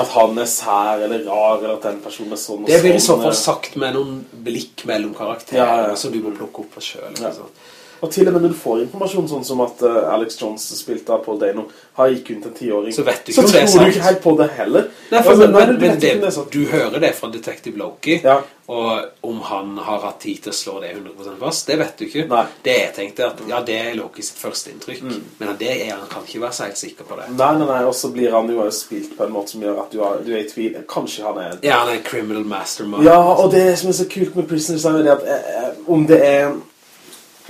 at han er sær eller rar, eller at den personen er sånn og sånn. Det blir i så sånn, fall eh. sagt med noen blikk mellom karakterene, Ja, ja. som du må plukke opp for selv. Ja. Og til og med når du får informasjon sånn som at uh, Alex Jones spilte av Paul Dano har gikk rundt en tiåring, Så vet du ikke så tror sant. du ikke helt på det heller. Nei, for, men, men, du men det, det er du hører det fra Detective Loki, Ja. og om han har hatt tid til å slå det 100% fast, det vet du ikke. Nei. Mm. Det jeg tenkte at, ja, det er Loki sitt første inntrykk, men det er, han kan ikke være så helt sikker på det. Nei, nei, nei, og så blir han jo spilt på en måte som gjør at du, har, du er i tvil. Kanskje han er en Ja, han er criminal mastermind. Ja, og det som er så kult med Prisoners er jo det at eh, eh, om det er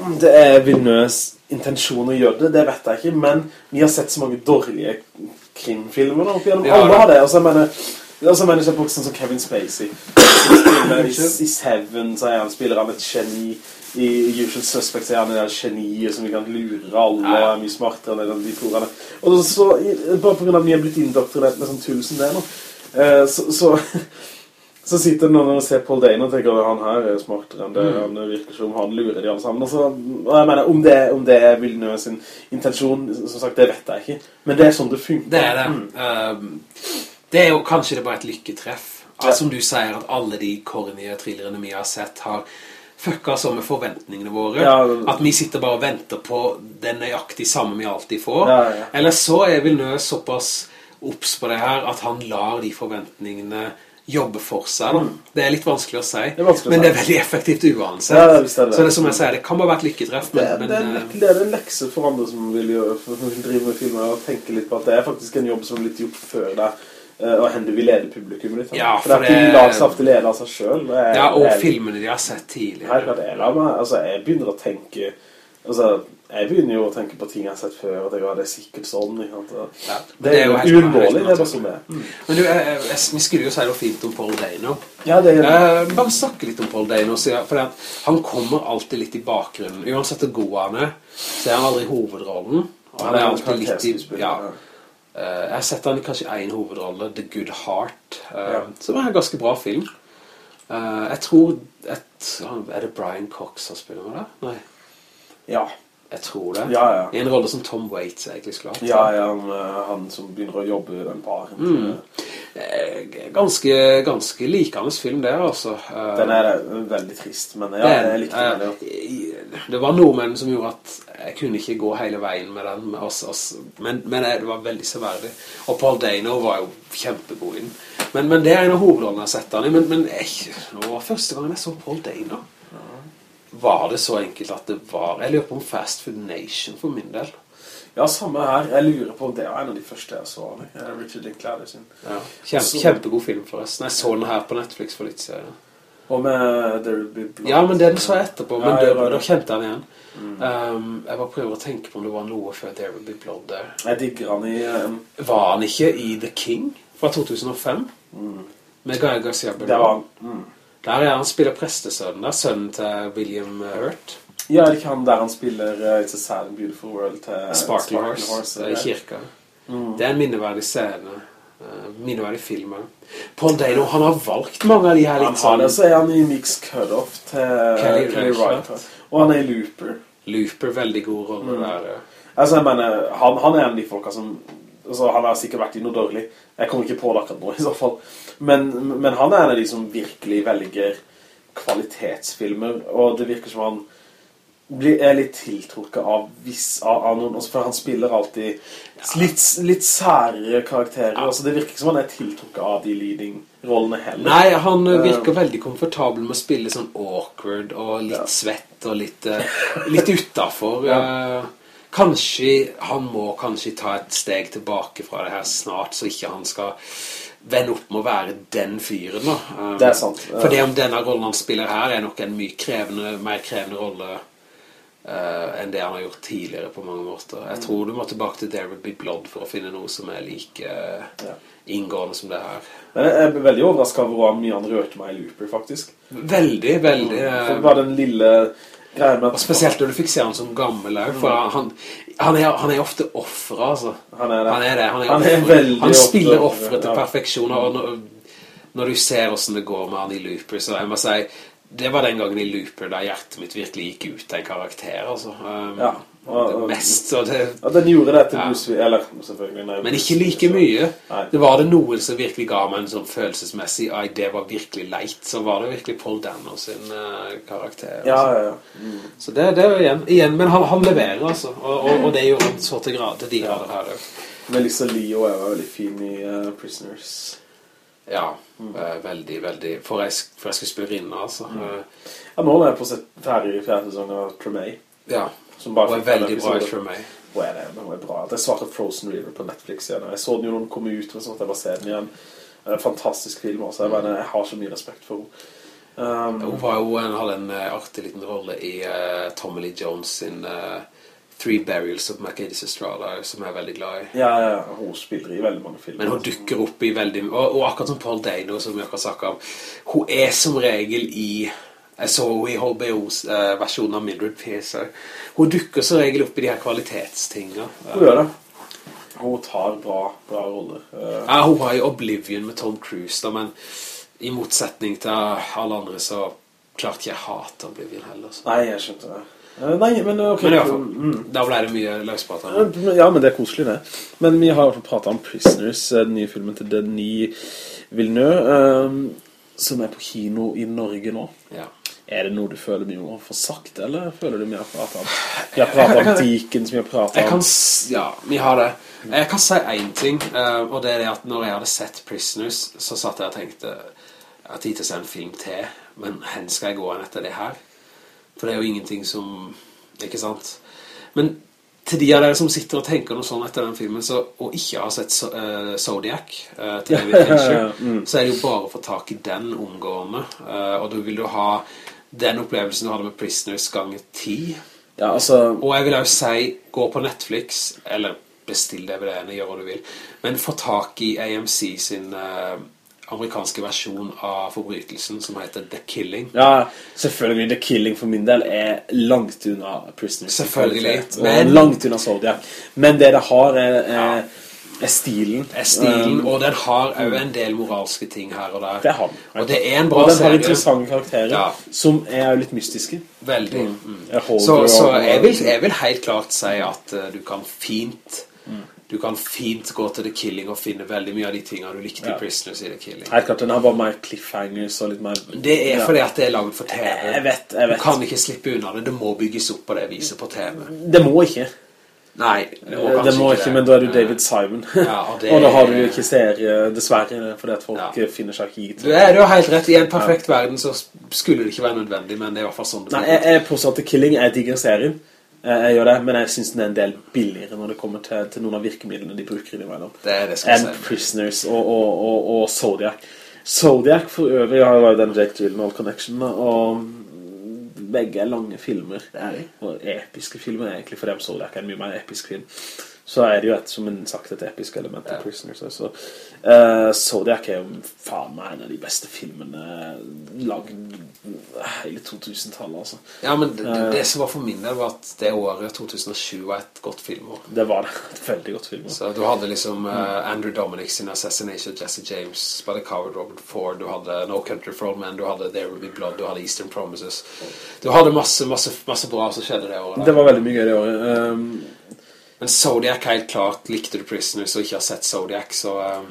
om det er Villeneuves intensjon å gjøre det, det vet jeg ikke, men vi har sett så mange dårlige krimfilmer nå opp igjennom. Ja, Alle har det, og så mener og så mener jeg på sånn som Kevin Spacey. Spiller I, I Seven så er han, spiller han et geni. I Usual Suspects er han en geni som vi kan lure alle, og er mye smartere enn de tror han er. Og så, bare på grunn av at vi er blitt indoktrinert med sånn tusen det nå, eh, så, så [laughs] så sitter noen og ser Paul Dane og tenker at han her er smartere enn det. Mm. Han virker som han lurer de alle sammen. Altså, og jeg mener, om det, om det er Villeneuve sin intensjon, som sagt, det vet jeg ikke. Men det er sånn det funker. Det er det. Mm. Um, det er jo kanskje det bare et lykketreff. Ja. som du sier, at alle de kornige thrillerne vi har sett har fucka så med forventningene våre. Ja. At vi sitter bare og venter på det nøyaktig samme vi alltid får. Ja. Eller så er Villeneuve såpass opps på det her at han lar de forventningene jobbe for seg. Da. Det er litt vanskelig å si, Mm. er vanskelig men det er veldig effektivt uansett. Ja, er det. Så det som jeg sier, det kan bare være et lykketreff, Det, men, det, er, en eh, det er en lekse for andre som vil, gjøre, drive med filmer og tenke litt på at det er faktisk en jobb som er blitt gjort før deg. eh, Og hender vi leder publikummet litt. Ja, for, for det er det- lar seg ofte lede av seg selv. Ja, og filmene de har sett tidligere. Klart, jeg, meg, altså, jeg begynner å tenke Altså, jeg begynner jo å tenke på ting jeg har sett før, og det er sikkert sånn? Ja, Det er jo uunngåelig, det er bare naturlig. sånn det er. Men du, jeg, jeg, vi skulle jo si noe fint om Paul Dano. Ja, det er Eh, bare snakke litt om Paul Dano, for han kommer alltid litt i bakgrunnen. Uansett det gode han er, så er han aldri hovedrollen. Og han er alltid litt i... Ja. ja. Eh, jeg har sett han i kanskje en hovedrolle, The Good Heart, eh, Ja. som er en ganske bra film. Eh, jeg tror... Et, er det Brian Cox som spiller med det? Nei, Ja, jeg tror det. Ja, ja. I en rolle som Tom Waits egentlig skulle hatt. ja, ja han, eh, han som begynner å jobbe i den baren. Mm. Eh, Ganske, ganske likandes film der, altså. Eh, Den er veldig trist, men ja, jeg likte den Ja. Det var nordmenn som gjorde at jeg kunne ikke gå hele veien med den, med oss, oss. Men, men det var veldig severdig. Og Paul Dano var jo kjempegod inn. Men, men det er en av hovedrollene jeg har sett han i. Men, men jeg, nå var første gangen jeg så Paul Dano. Var det så enkelt at det var Jeg lurer på om Fast Food Nation for min del. Ja, samme her. Jeg lurer på om det var en av de første jeg så. Richard Linklater sin. Ja. Kjempe, kjempegod film forresten. Jeg så den her på Netflix for litt siden. Og med Be Blood. Ja, men den så jeg etterpå, men Ja, det, var- da kjente jeg den igjen. Um, jeg bare prøver å tenke på om det var noe før There Will Be Blood der. Jeg digger han i... Um... Var han ikke i The King fra 2005? Med Guy Garcia det var han. Mm. Der er han spiller prestesønnen der, sønnen til William Hurt. Ja, er det ikke han der han spiller uh, It's a Sad and Beautiful World til Sparkle Horse, i kirka. kirka. Det er en minneverdig scene. Uh, minneverdig film. også. Paul Dano, han har valgt mange av de her Han har det, sånn så er han i Mix Cut-Off til Kelly Kelly Wright. Og han er i Looper. Looper, veldig god rolle der. Altså, jeg mener, han, han er en av de folka som altså, Han har sikkert vært i noe dårlig. Jeg kommer ikke på det akkurat nå, i så fall. Men, men han er en av de som virkelig velger kvalitetsfilmer, og det virker som han blir, er litt tiltrukket av, viss, av, av noen, altså, for han spiller alltid litt, litt sære karakterer, altså det virker som han er tiltrukket av de leading-rollene heller. Nei, han virker virker veldig komfortabel med å spille sånn awkward og litt svett og litt, eh, litt utenfor. [laughs] Eh, kanskje, han må kanskje ta et steg tilbake fra det her snart, så ikke han skal vende opp med å være den fyren da. Eh, Det er sant. For det om denne rollen han spiller her er nok en mye krevende, mer krevende rolle uh, enn det han har gjort tidligere på mange måter. Jeg tror du må tilbake til There Will Be Blood for å finne noe som er like uh, Ja. inngående som det her. Jeg er veldig overrasket over hvor mye han rørte meg i Looper, faktisk. Veldig, veldig. eh, For bare den lille Og spesielt når du fikk se han som gammel for han, han, er, han er ofte offeret, altså. Han er det. Han er det. Han, er Han er offeret. han spiller offer, til perfeksjon, og når, når du ser hvordan det går med han i Looper, så jeg må si, det var den gangen i Looper da hjertet mitt virkelig gikk ut til en karakter, altså. Um, Ja, og- det mest, og det... Ja, den gjorde det til Ja. Bruce Willis, eller selvfølgelig nei, Men ikke like mye. Nei. Det var det noen som virkelig ga meg en sånn følelsesmessig Ai, det var virkelig leit. Så var det virkelig Paul Dano sin uh, karakter. Ja, ja, ja, ja. Så det, det er igjen, igjen Men han, han leverer, altså. Og, og, og det gjorde han så til, grad, til de grader her òg. Melissa Leo er veldig fin i uh, Prisoners. Ja. eh, veldig, veldig For jeg, for spørre inn altså. mm. Ja, nå er jeg på ferdig i fjerde sesong av Tremay. ja. Som bare Hun fikk veldig bra for meg. Hun er det, men hun er bra. Det svarte Frozen River på Netflix igjen. Jeg så den jo når den kom ut, men så måtte jeg bare se den igjen. En fantastisk film også. Jeg, mener, jeg har så mye respekt for henne. Um, Hun var jo en, hadde en eh, artig liten rolle i uh, Tommy Lee Jones sin uh, Three Burials of Mercedes Estrada, som jeg er veldig glad i. ja, ja, hun spiller i veldig mange filmer. Men hun dukker opp i veldig Og, og akkurat som Paul Dano, som vi akkurat snakket om, hun er som regel i Jeg så henne i HBOS-versjonen versjon av Mildred Pierce. Hun dukker så regel opp i de her kvalitetstingene. Hun gjør det. Hun tar bra, bra roller. Uh, Ja, hun var i Oblivion med Tom Cruise, da, men i motsetning til alle andre så klarte jeg hate Oblivion heller. Så. nei, jeg skjønte det. Eh, nei, men ok. Men i hvert fall, Mm. da ble det mye løsprat. om. Ja, men det er koselig det. Men vi har i hvert fall pratet om Prisoners, eh, den nye filmen til Denis Villeneuve, eh, som er på kino i Norge nå. Ja. Er det noe du føler mye må få sagt, eller føler du vi har pratet om? Vi har pratet om diken som vi har pratet om. kan, ja, vi har det. Jeg kan si en ting, eh, og det er det at når jeg hadde sett Prisoners, så satt jeg og tenkte, jeg har tid til å se en film til, men hen skal jeg gå an etter det her? For det er jo ingenting som, ikke sant? Men til de av dere som sitter og tenker noe sånn etter den filmen, så, og ikke har sett eh, Zodiac uh, til David [laughs] Fincher, så er det jo bare å få tak i den omgående. Uh, og da vil du ha den opplevelsen du hadde med Prisoners ganger 10. Ja, altså... Og jeg vil også si, gå på Netflix, eller bestill DVD-ene, gjør hva du vil. Men få tak i AMC sin uh, amerikanske versjon av forbrytelsen, som heter The Killing. Ja, selvfølgelig. The Killing for min del er langt unna Prisoners. Selvfølgelig. Men... Langt unna Zodiac. Men det det har er... er er stilen. Er stilen, um, og den har jo en del moralske ting her og der. Det har den. Og det er en bra serie. Og den har interessante karakterer, ja. som er litt mystiske. Veldig. Mm. Så, så jeg, vil, jeg, vil, helt klart si at uh, du kan fint... Du kan fint gå til The Killing og finne veldig mye av de tingene du likte ja. i Prisoners i The Killing. Helt klart, den har bare mer cliffhangers og litt mer... Det er ja. fordi at det er laget for TV. Jeg vet, jeg vet. Du kan ikke slippe unna det, det må bygges opp på det viset på TV. Det må ikke. Nei, det må, kanskje det må ikke, det. men da er du David Simon. Ja, og, [laughs] det, og, da har du jo ikke serie, dessverre, fordi at folk ja. finner seg ikke hit. Du, er, jo helt rett, i en perfekt verden så skulle det ikke være nødvendig, men det er i hvert fall sånn det Nei, jeg, jeg påstår at The Killing er digger serien. Jeg gjør det, men jeg synes den er en del billigere når det kommer til, til noen av virkemidlene de bruker i det Det er det skal And si. Prisoners og, og, og, og Zodiac. Zodiac for øvrig har jo den Jake Gyllenhaal connection, og begge er lange filmer. Det er de. Og episke filmer egentlig, for dem Zodiac er en mye mer episk film. Så er det jo et, som en sagt, et episk element i ja. Prisoners. også. uh, Zodiac er jo faen meg en av de beste filmene laget hele 2000-tallet, altså. Ja, men det, det, det, som var for min del var at det året 2007 var et godt filmår. Det var det, [laughs] et veldig godt filmår. Så du hadde liksom uh, Andrew Dominic sin Assassination, Jesse James, By the Coward, Robert Ford, du hadde No Country for Old Men, du hadde There Will Be Blood, du hadde Eastern Promises. Du hadde masse, masse, masse bra som skjedde det året. Det var veldig mye gøy det året. Um, men Zodiac helt klart likte du Prisoners og ikke har sett Zodiac, så... Um,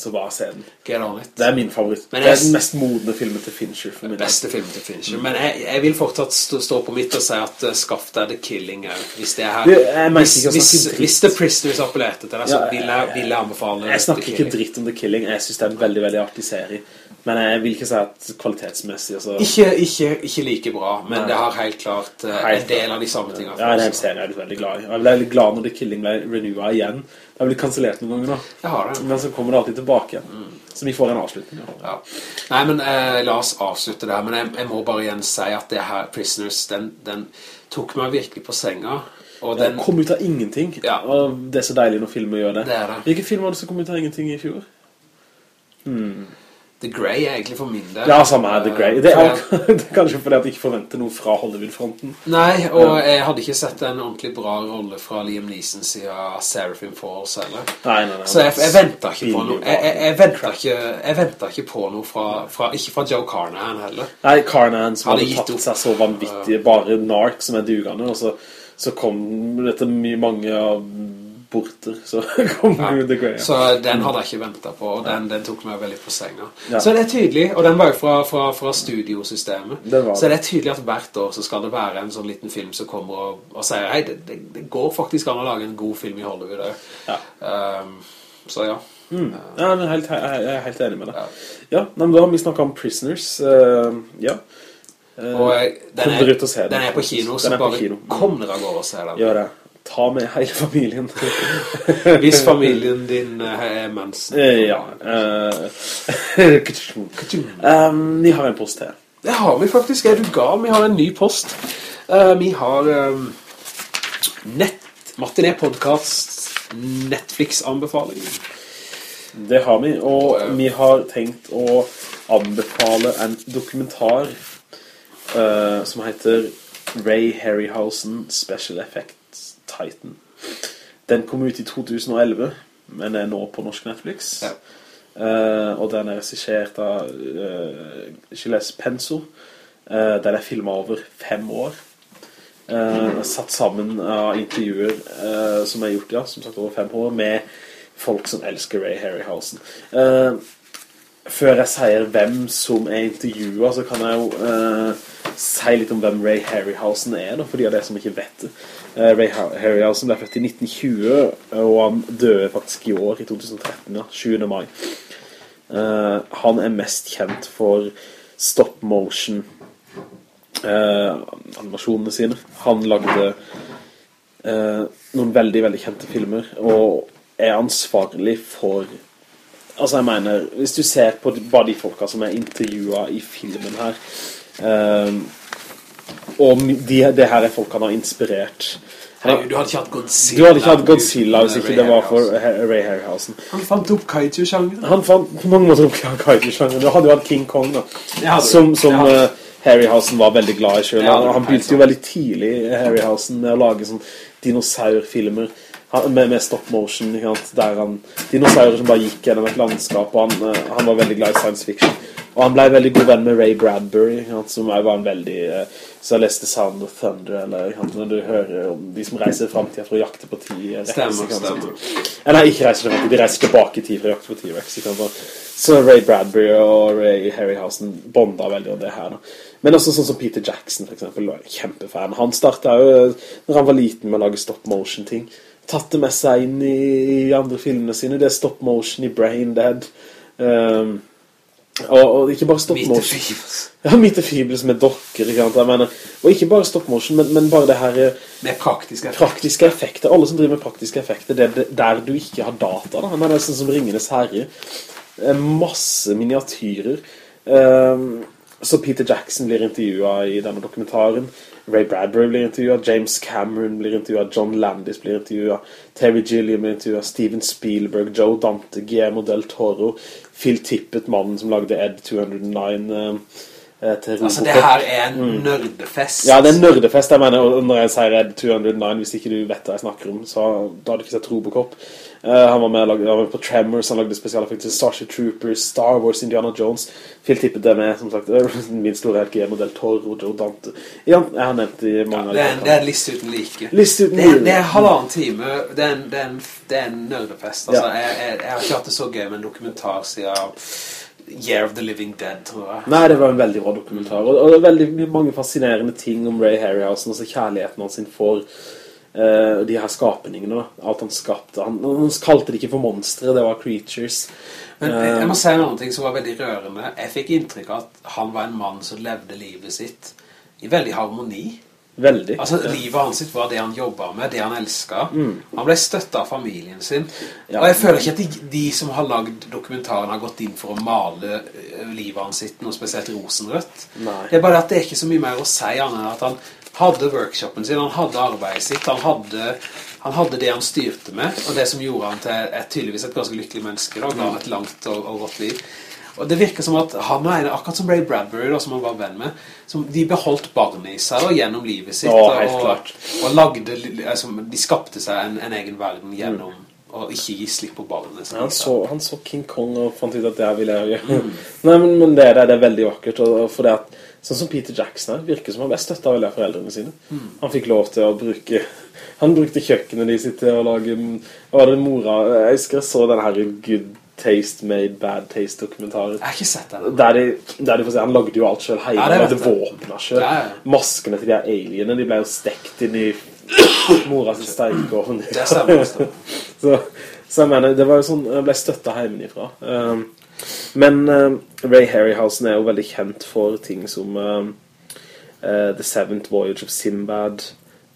så bare se den. Get on it. Det er min favoritt. Jeg, det er den mest modne filmen til Fincher for min Beste filmen til Fincher. Mm. Men jeg, jeg, vil fortsatt stå, stå, på mitt og si at uh, skaff deg The Killing uh, hvis det er her. Hvis, hvis, hvis, The Prisoners appellerte til deg, så ja, vil, jeg, vil jeg anbefale Jeg snakker ikke dritt om The Killing. Jeg synes det er en veldig, veldig artig serie. Men jeg vil ikke si at kvalitetsmessig altså... ikke, ikke, ikke, like bra Men Nei. det har helt klart uh, helt en del av de samme tingene Ja, det er en serie jeg er veldig glad i Jeg ble veldig glad når The Killing ble renewet igjen Det har blitt kansellert noen ganger da. Men så kommer det alltid tilbake igjen mm. Så vi får en avslutning ja. Nei, men uh, la oss avslutte det her Men jeg, jeg, må bare igjen si at det her Prisoners, den, den tok meg virkelig på senga og den kom ut av ingenting ja. Og det er så deilig når filmer gjør det, det, det. Hvilke film var det som kom ut av ingenting i fjor? Hmm The Grey er egentlig for min del. Ja, samme er The Grey. Det er, [laughs] det er kanskje fordi at jeg ikke forventer noe fra Hollywood-fronten. Nei, og jeg hadde ikke sett en ordentlig bra rolle fra Liam Neeson siden Seraphim Falls heller. Nei, nei, nei. Så jeg, jeg ventet ikke på noe. Jeg, jeg, jeg ventet, ikke, jeg ventet ikke på noe fra, fra, ikke fra Joe Carnahan heller. Nei, Carnahan som hadde, hadde tatt seg så vanvittig, bare Nark som er dugende, og så, så kom dette mye mange av borter, så [laughs] kom ja. The Grey. Så den hadde jeg ikke ventet på, og den, den tok meg veldig på senga. Ja. Så det er tydelig, og den var jo fra, fra, fra studiosystemet, det så det er tydelig at hvert år så skal det være en sånn liten film som kommer og, og sier, hei, det, det, det, går faktisk an å lage en god film i Hollywood. Ja. Um, så ja. Mm. Ja, men helt, jeg er helt enig med deg. Ja, men da har vi snakket om Prisoners. Uh, ja. Uh, og den er, den er, på kino, så bare kino. kom dere av gårde og se den. Gjør det ta med hele familien. [laughs] Hvis familien din eh, er mensen. Eh, ja. [laughs] um, vi har en post her. Det har vi faktisk, er du gal? Vi har en ny post. Uh, vi har um, nett, Martinet podcast Netflix-anbefaling. Det har vi, og vi har tenkt å anbefale en dokumentar uh, som heter Ray Harryhausen Special Effect Titan. Den kom ut i 2011, men er nå på norsk Netflix. Ja. Uh, og den er regissert av uh, Gilles Penso. Uh, den er filmet over fem år. Uh, satt sammen av intervjuer som er gjort, ja, som sagt over fem år, med folk som elsker Ray Harryhausen. Før jeg sier hvem som er intervjuet, så kan jeg jo si litt om hvem Ray Harryhausen er, da, for de av dere som ikke vet det. Uh, Ray Harryhausen ble født i 1920, og han døde faktisk i år, i 2013, ja, 7. mai. Uh, han er mest kjent for stop motion uh, animasjonene sine. Han lagde noen veldig, veldig kjente filmer, og er ansvarlig for Altså jeg mener, hvis du ser på bare de folka som er intervjuet i filmen her og de, det her er folk han har inspirert. Herregud, du hadde ikke hatt Godzilla. Du hadde ikke hatt Godzilla hvis ikke det var for Ray Harryhausen. Han fant opp kaiju-sjangeren. Han fant på mange måter opp [laughs] kaiju-sjangeren. Du hadde jo hatt King Kong da. Som, som eh, Harryhausen var veldig glad i selv. Han, han begynte jo veldig tidlig, Harryhausen, med å lage sånn dinosaurfilmer. Med, med stop motion, ikke sant? Der han, dinosaurer som bare gikk gjennom et landskap, og han, eh, han var veldig glad i science fiction. Og han ble veldig god venn med Ray Bradbury, som var en veldig... eh, Så jeg leste Sound of Thunder, eller når du hører om de som reiser i fremtiden for å jakte på ti Rex, Stemmer. Eller ikke reiser til fremtiden, de reiser tilbake i tid for å jakte på T-Rex. Så Ray Bradbury og Ray Harryhausen bonda veldig om det her. da. Men også sånn som Peter Jackson, for eksempel, var en kjempefan. Han startet jo, når han var liten, med å lage stop motion-ting. Tatt det med seg inn i, i andre filmene sine. Det er stop motion i Braindead Um, og, og ikke bare stop motion. Thieves. [laughs] Ja, Feebles med dokker, ikke sant? Jeg mener, og ikke bare stop motion, men, men bare det her eh, Med praktiske effekter. praktiske effekter. Alle som driver med praktiske effekter, det er det- der du ikke har data. Da. Men det er sånn som Ringenes Herre. Eh, Masse miniatyrer. Um, så Peter Jackson blir intervjuet i denne dokumentaren. Ray Bradbury blir intervjuet. James Cameron blir intervjuet. John Landis blir intervjuet. Terry Gilliam blir intervjuet. Steven Spielberg, Joe Dante, Guillermo del Toro. Phil Tippett, mannen som lagde Ed 209 eh, eh, til Altså, det her er en nørdefest Ja, det er en nørdefest jeg mener, og når jeg sier Red 209, hvis ikke du vet hva jeg snakker om, så da har du ikke sett Robocop. uh, han, var med, han var med på Tremors, han lagde spesialeffekter Starship Troopers, Star Wars, Indiana Jones. Phil tippet det med, som sagt, [laughs] min store helt er modell Toro, Joe Dante. Ja, jeg har nevnt i mange Det er, en, det er en liste uten like. Liste uten det, er, det er halvannen time. Det er en, det er en, det er en nørdefest Altså, Ja. jeg, jeg, jeg har ikke hatt det så gøy med en dokumentar siden Year of the Living Dead, tror jeg. Nei, det var en veldig bra dokumentar, og, og veldig mange fascinerende ting om Ray Harryhausen, altså kjærligheten hans for uh, de her skapningene, da. alt han skapte. Han, han kalte det ikke for monstre, det var creatures. Men jeg, jeg må si en annen ting som var veldig rørende. Jeg fikk inntrykk av at han var en mann som levde livet sitt i veldig harmoni. Veldig. Altså, Livet hans sitt var det han jobbet med, det han elsket. Han ble støttet av familien sin. Ja. Og jeg føler ikke at de, de som har lagd dokumentaren har gått inn for å male eh, livet hans sitt, noe spesielt rosenrødt. Nei. Det er bare at det er ikke så mye mer å si annet enn at han hadde workshopen sin, han hadde arbeidet sitt, han hadde, han hadde det han styrte med, og det som gjorde han til et, tydeligvis et ganske lykkelig menneske, da, ga han et langt og, og godt liv. Og det virker som at han og ene, akkurat som Ray Bradbury, da, som han var venn med, som de beholdt barnet i seg da, gjennom livet sitt, Ja, helt og, klart. og lagde, altså, de skapte seg en, en egen verden gjennom å ikke gi slipp på barnet. Ja, Han så, han så King Kong og fant ut at det ville jeg gjøre. [laughs] Nei, men, men det, det, det er veldig vakkert. Og, og for det at, sånn som Peter Jackson her, virker som han ble støttet av foreldrene sine. Han fikk lov til å bruke [laughs] Han brukte kjøkkenet de sitt til å lage Hva var det mora Jeg husker jeg så den her Good Taste Made Bad Taste-dokumentaren. Jeg har ikke sett den. Der de, der de får se, Han lagde jo alt selv. Ja, han det lagde våpner selv. Ja, ja. Maskene til de her alienene De ble jo stekt inn i mora sin steikeovn. Det stemmer, [laughs] så, så jeg mener, det var jo sånn Jeg ble støttet hjemmefra. Um, men um, Ray Harryhausen er jo veldig kjent for ting som um, uh, The Seventh Voyage of Sinbad,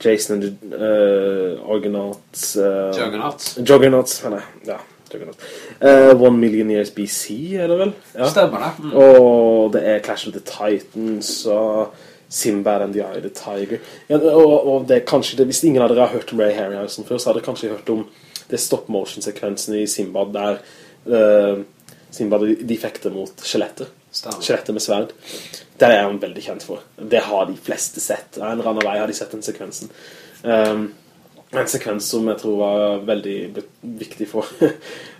Jason and the uh, Argonauts uh, Juggernauts. Juggernauts, mener jeg. Ja. Uh, One Million Years BC, er det vel? Ja. Stemmer det. Mm. Og det er Clash of the Titans og Sinbad and the Eye of the Tiger. Ja, og, og det kanskje det, Hvis ingen av dere har hørt om Ray Harryhausen før, så hadde dere kanskje hørt om det stop motion-sekvensen i Sinbad der uh, Sinbad de fekter mot skjeletter. Skjelettet med sverd. Det er han veldig kjent for. Det har de fleste sett. Av en eller annen vei har de sett den sekvensen. Um, en sekvens som jeg tror var veldig viktig for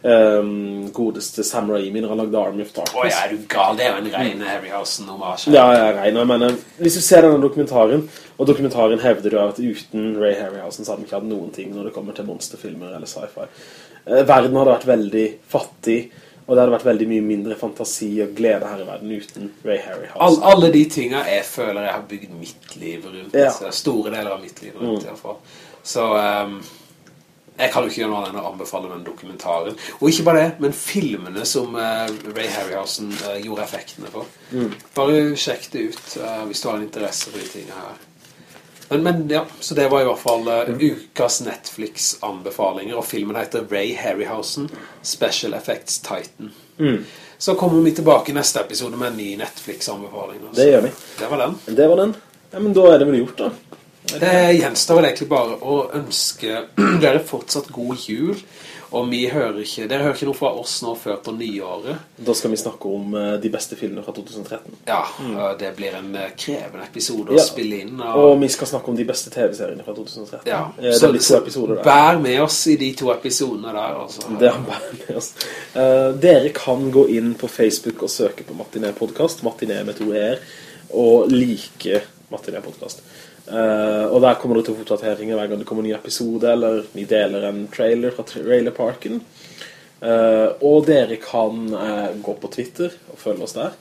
um, [laughs] godeste Sam Raimi når han lagde Army of Darkness. Åja, er du gal? Det er jo en reine Harryhausen-homasje. Ja, jeg regner Jeg mener, Hvis du ser denne dokumentaren, og dokumentaren hevder jo at uten Ray Harryhausen så hadde vi ikke hatt noen ting når det kommer til monsterfilmer eller sci-fi. Eh, verden hadde vært veldig fattig, og det hadde vært veldig mye mindre fantasi og glede her i verden uten Ray All, Harryhausen. alle de tingene jeg føler jeg har bygd mitt liv rundt. Ja. så Store deler av mitt liv rundt, i hvert fall. Så um, jeg kan jo ikke gjøre noe annet enn å anbefale den dokumentaren. Og ikke bare det, men filmene som uh, Ray Harryhausen uh, gjorde effektene på. Bare sjekk det ut uh, hvis du har en interesse for de tingene her. Men, men ja, så det var i hvert fall mm. ukas Netflix-anbefalinger, og filmen heter Ray Harryhausen, Special Effects Titan. Så kommer vi tilbake i neste episode med en ny Netflix-anbefaling. altså. Det gjør vi. Det var den. Det var den. Ja, men da er det vel gjort da. Det gjenstår vel egentlig bare å ønske [clears throat] dere fortsatt god jul, og vi hører ikke, dere hører ikke noe fra oss nå før på nyåret. Da skal vi snakke om eh, de beste filmene fra 2013. Ja, mm. det blir en eh, krevende episode å Ja. spille inn. Og vi skal snakke om de beste TV-seriene fra 2013. ja, så Det er litt episoder der. bær med oss i de to episodene der, altså. Det er bær med oss. Eh, dere kan gå inn på Facebook og søke på Martinet Podcast, Martinet med to er, og like Martinet Podcast. Eh, og der kommer det til oppdateringer hver gang det kommer en ny episode, eller vi deler en trailer fra trailerparken. Uh, og dere kan uh, gå på Twitter og følge oss der.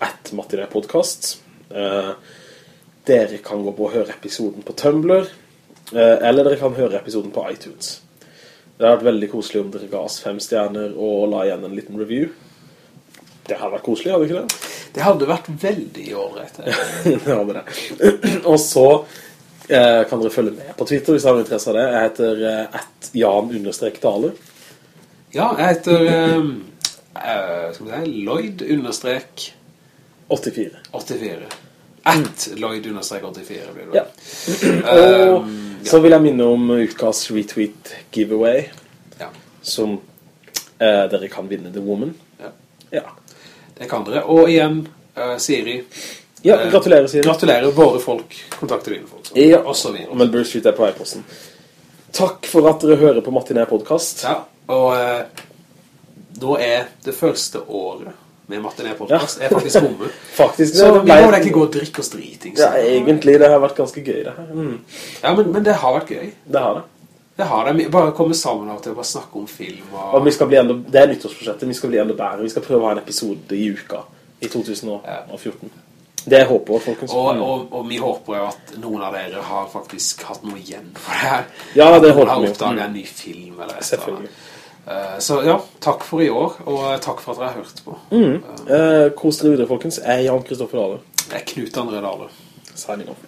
At Martiné Podcast. Dere kan gå på og høre episoden på Tumblr, eller dere kan høre episoden på iTunes. Det hadde vært veldig koselig om dere ga oss fem stjerner og la igjen en liten review. Det hadde vært koselig, hadde ikke det? Det hadde vært veldig ålreit. [laughs] det hadde det. [clears throat] og så eh, kan dere følge med på Twitter hvis dere har interesse av det. Jeg heter eh, Jan-Daler. Ja, jeg heter um, eh, skal vi si, Lloyd understrek 84. 84. At Lloyd understrek 84 blir det. Ja. [clears throat] Og så vil jeg minne om ukas retweet giveaway, Ja, som eh, dere kan vinne The Woman. ja. Ja. Det kan dere. Og igjen, uh, Siri. Ja, eh, gratulerer, Siri. Gratulerer, våre folk kontakter dine folk. Ja. Og så videre. Men Bruce Street er på iPosten. Takk for at dere hører på Martinet Podcast. Ja, og uh, nå er det første året med Martinet podcast er faktisk omme. [laughs] Faktisk, Så det vi må da ikke gå og drikke og stritings. Ja, egentlig, det har vært ganske gøy det her. Mm. Ja, men, men det har vært gøy. Det har det. Det har de. Bare komme sammen av til å bare snakke om film. Og, Og vi skal bli enda, det er nyttårsprosjektet, vi skal bli enda bedre. Vi skal prøve å ha en episode i uka i 2014. Det er håpet vårt, folkens. og, og, og vi håper jo at noen av dere har faktisk hatt noe igjen for det her. Ja, det håper vi Har oppdaget en ny film eller et eller annet. Eh, Så ja, takk for i år, og eh, takk for at dere har hørt på. Eh, kos dere videre, folkens. Jeg er Jan Kristoffer Dale. Jeg er Knut André Dale. Signing off.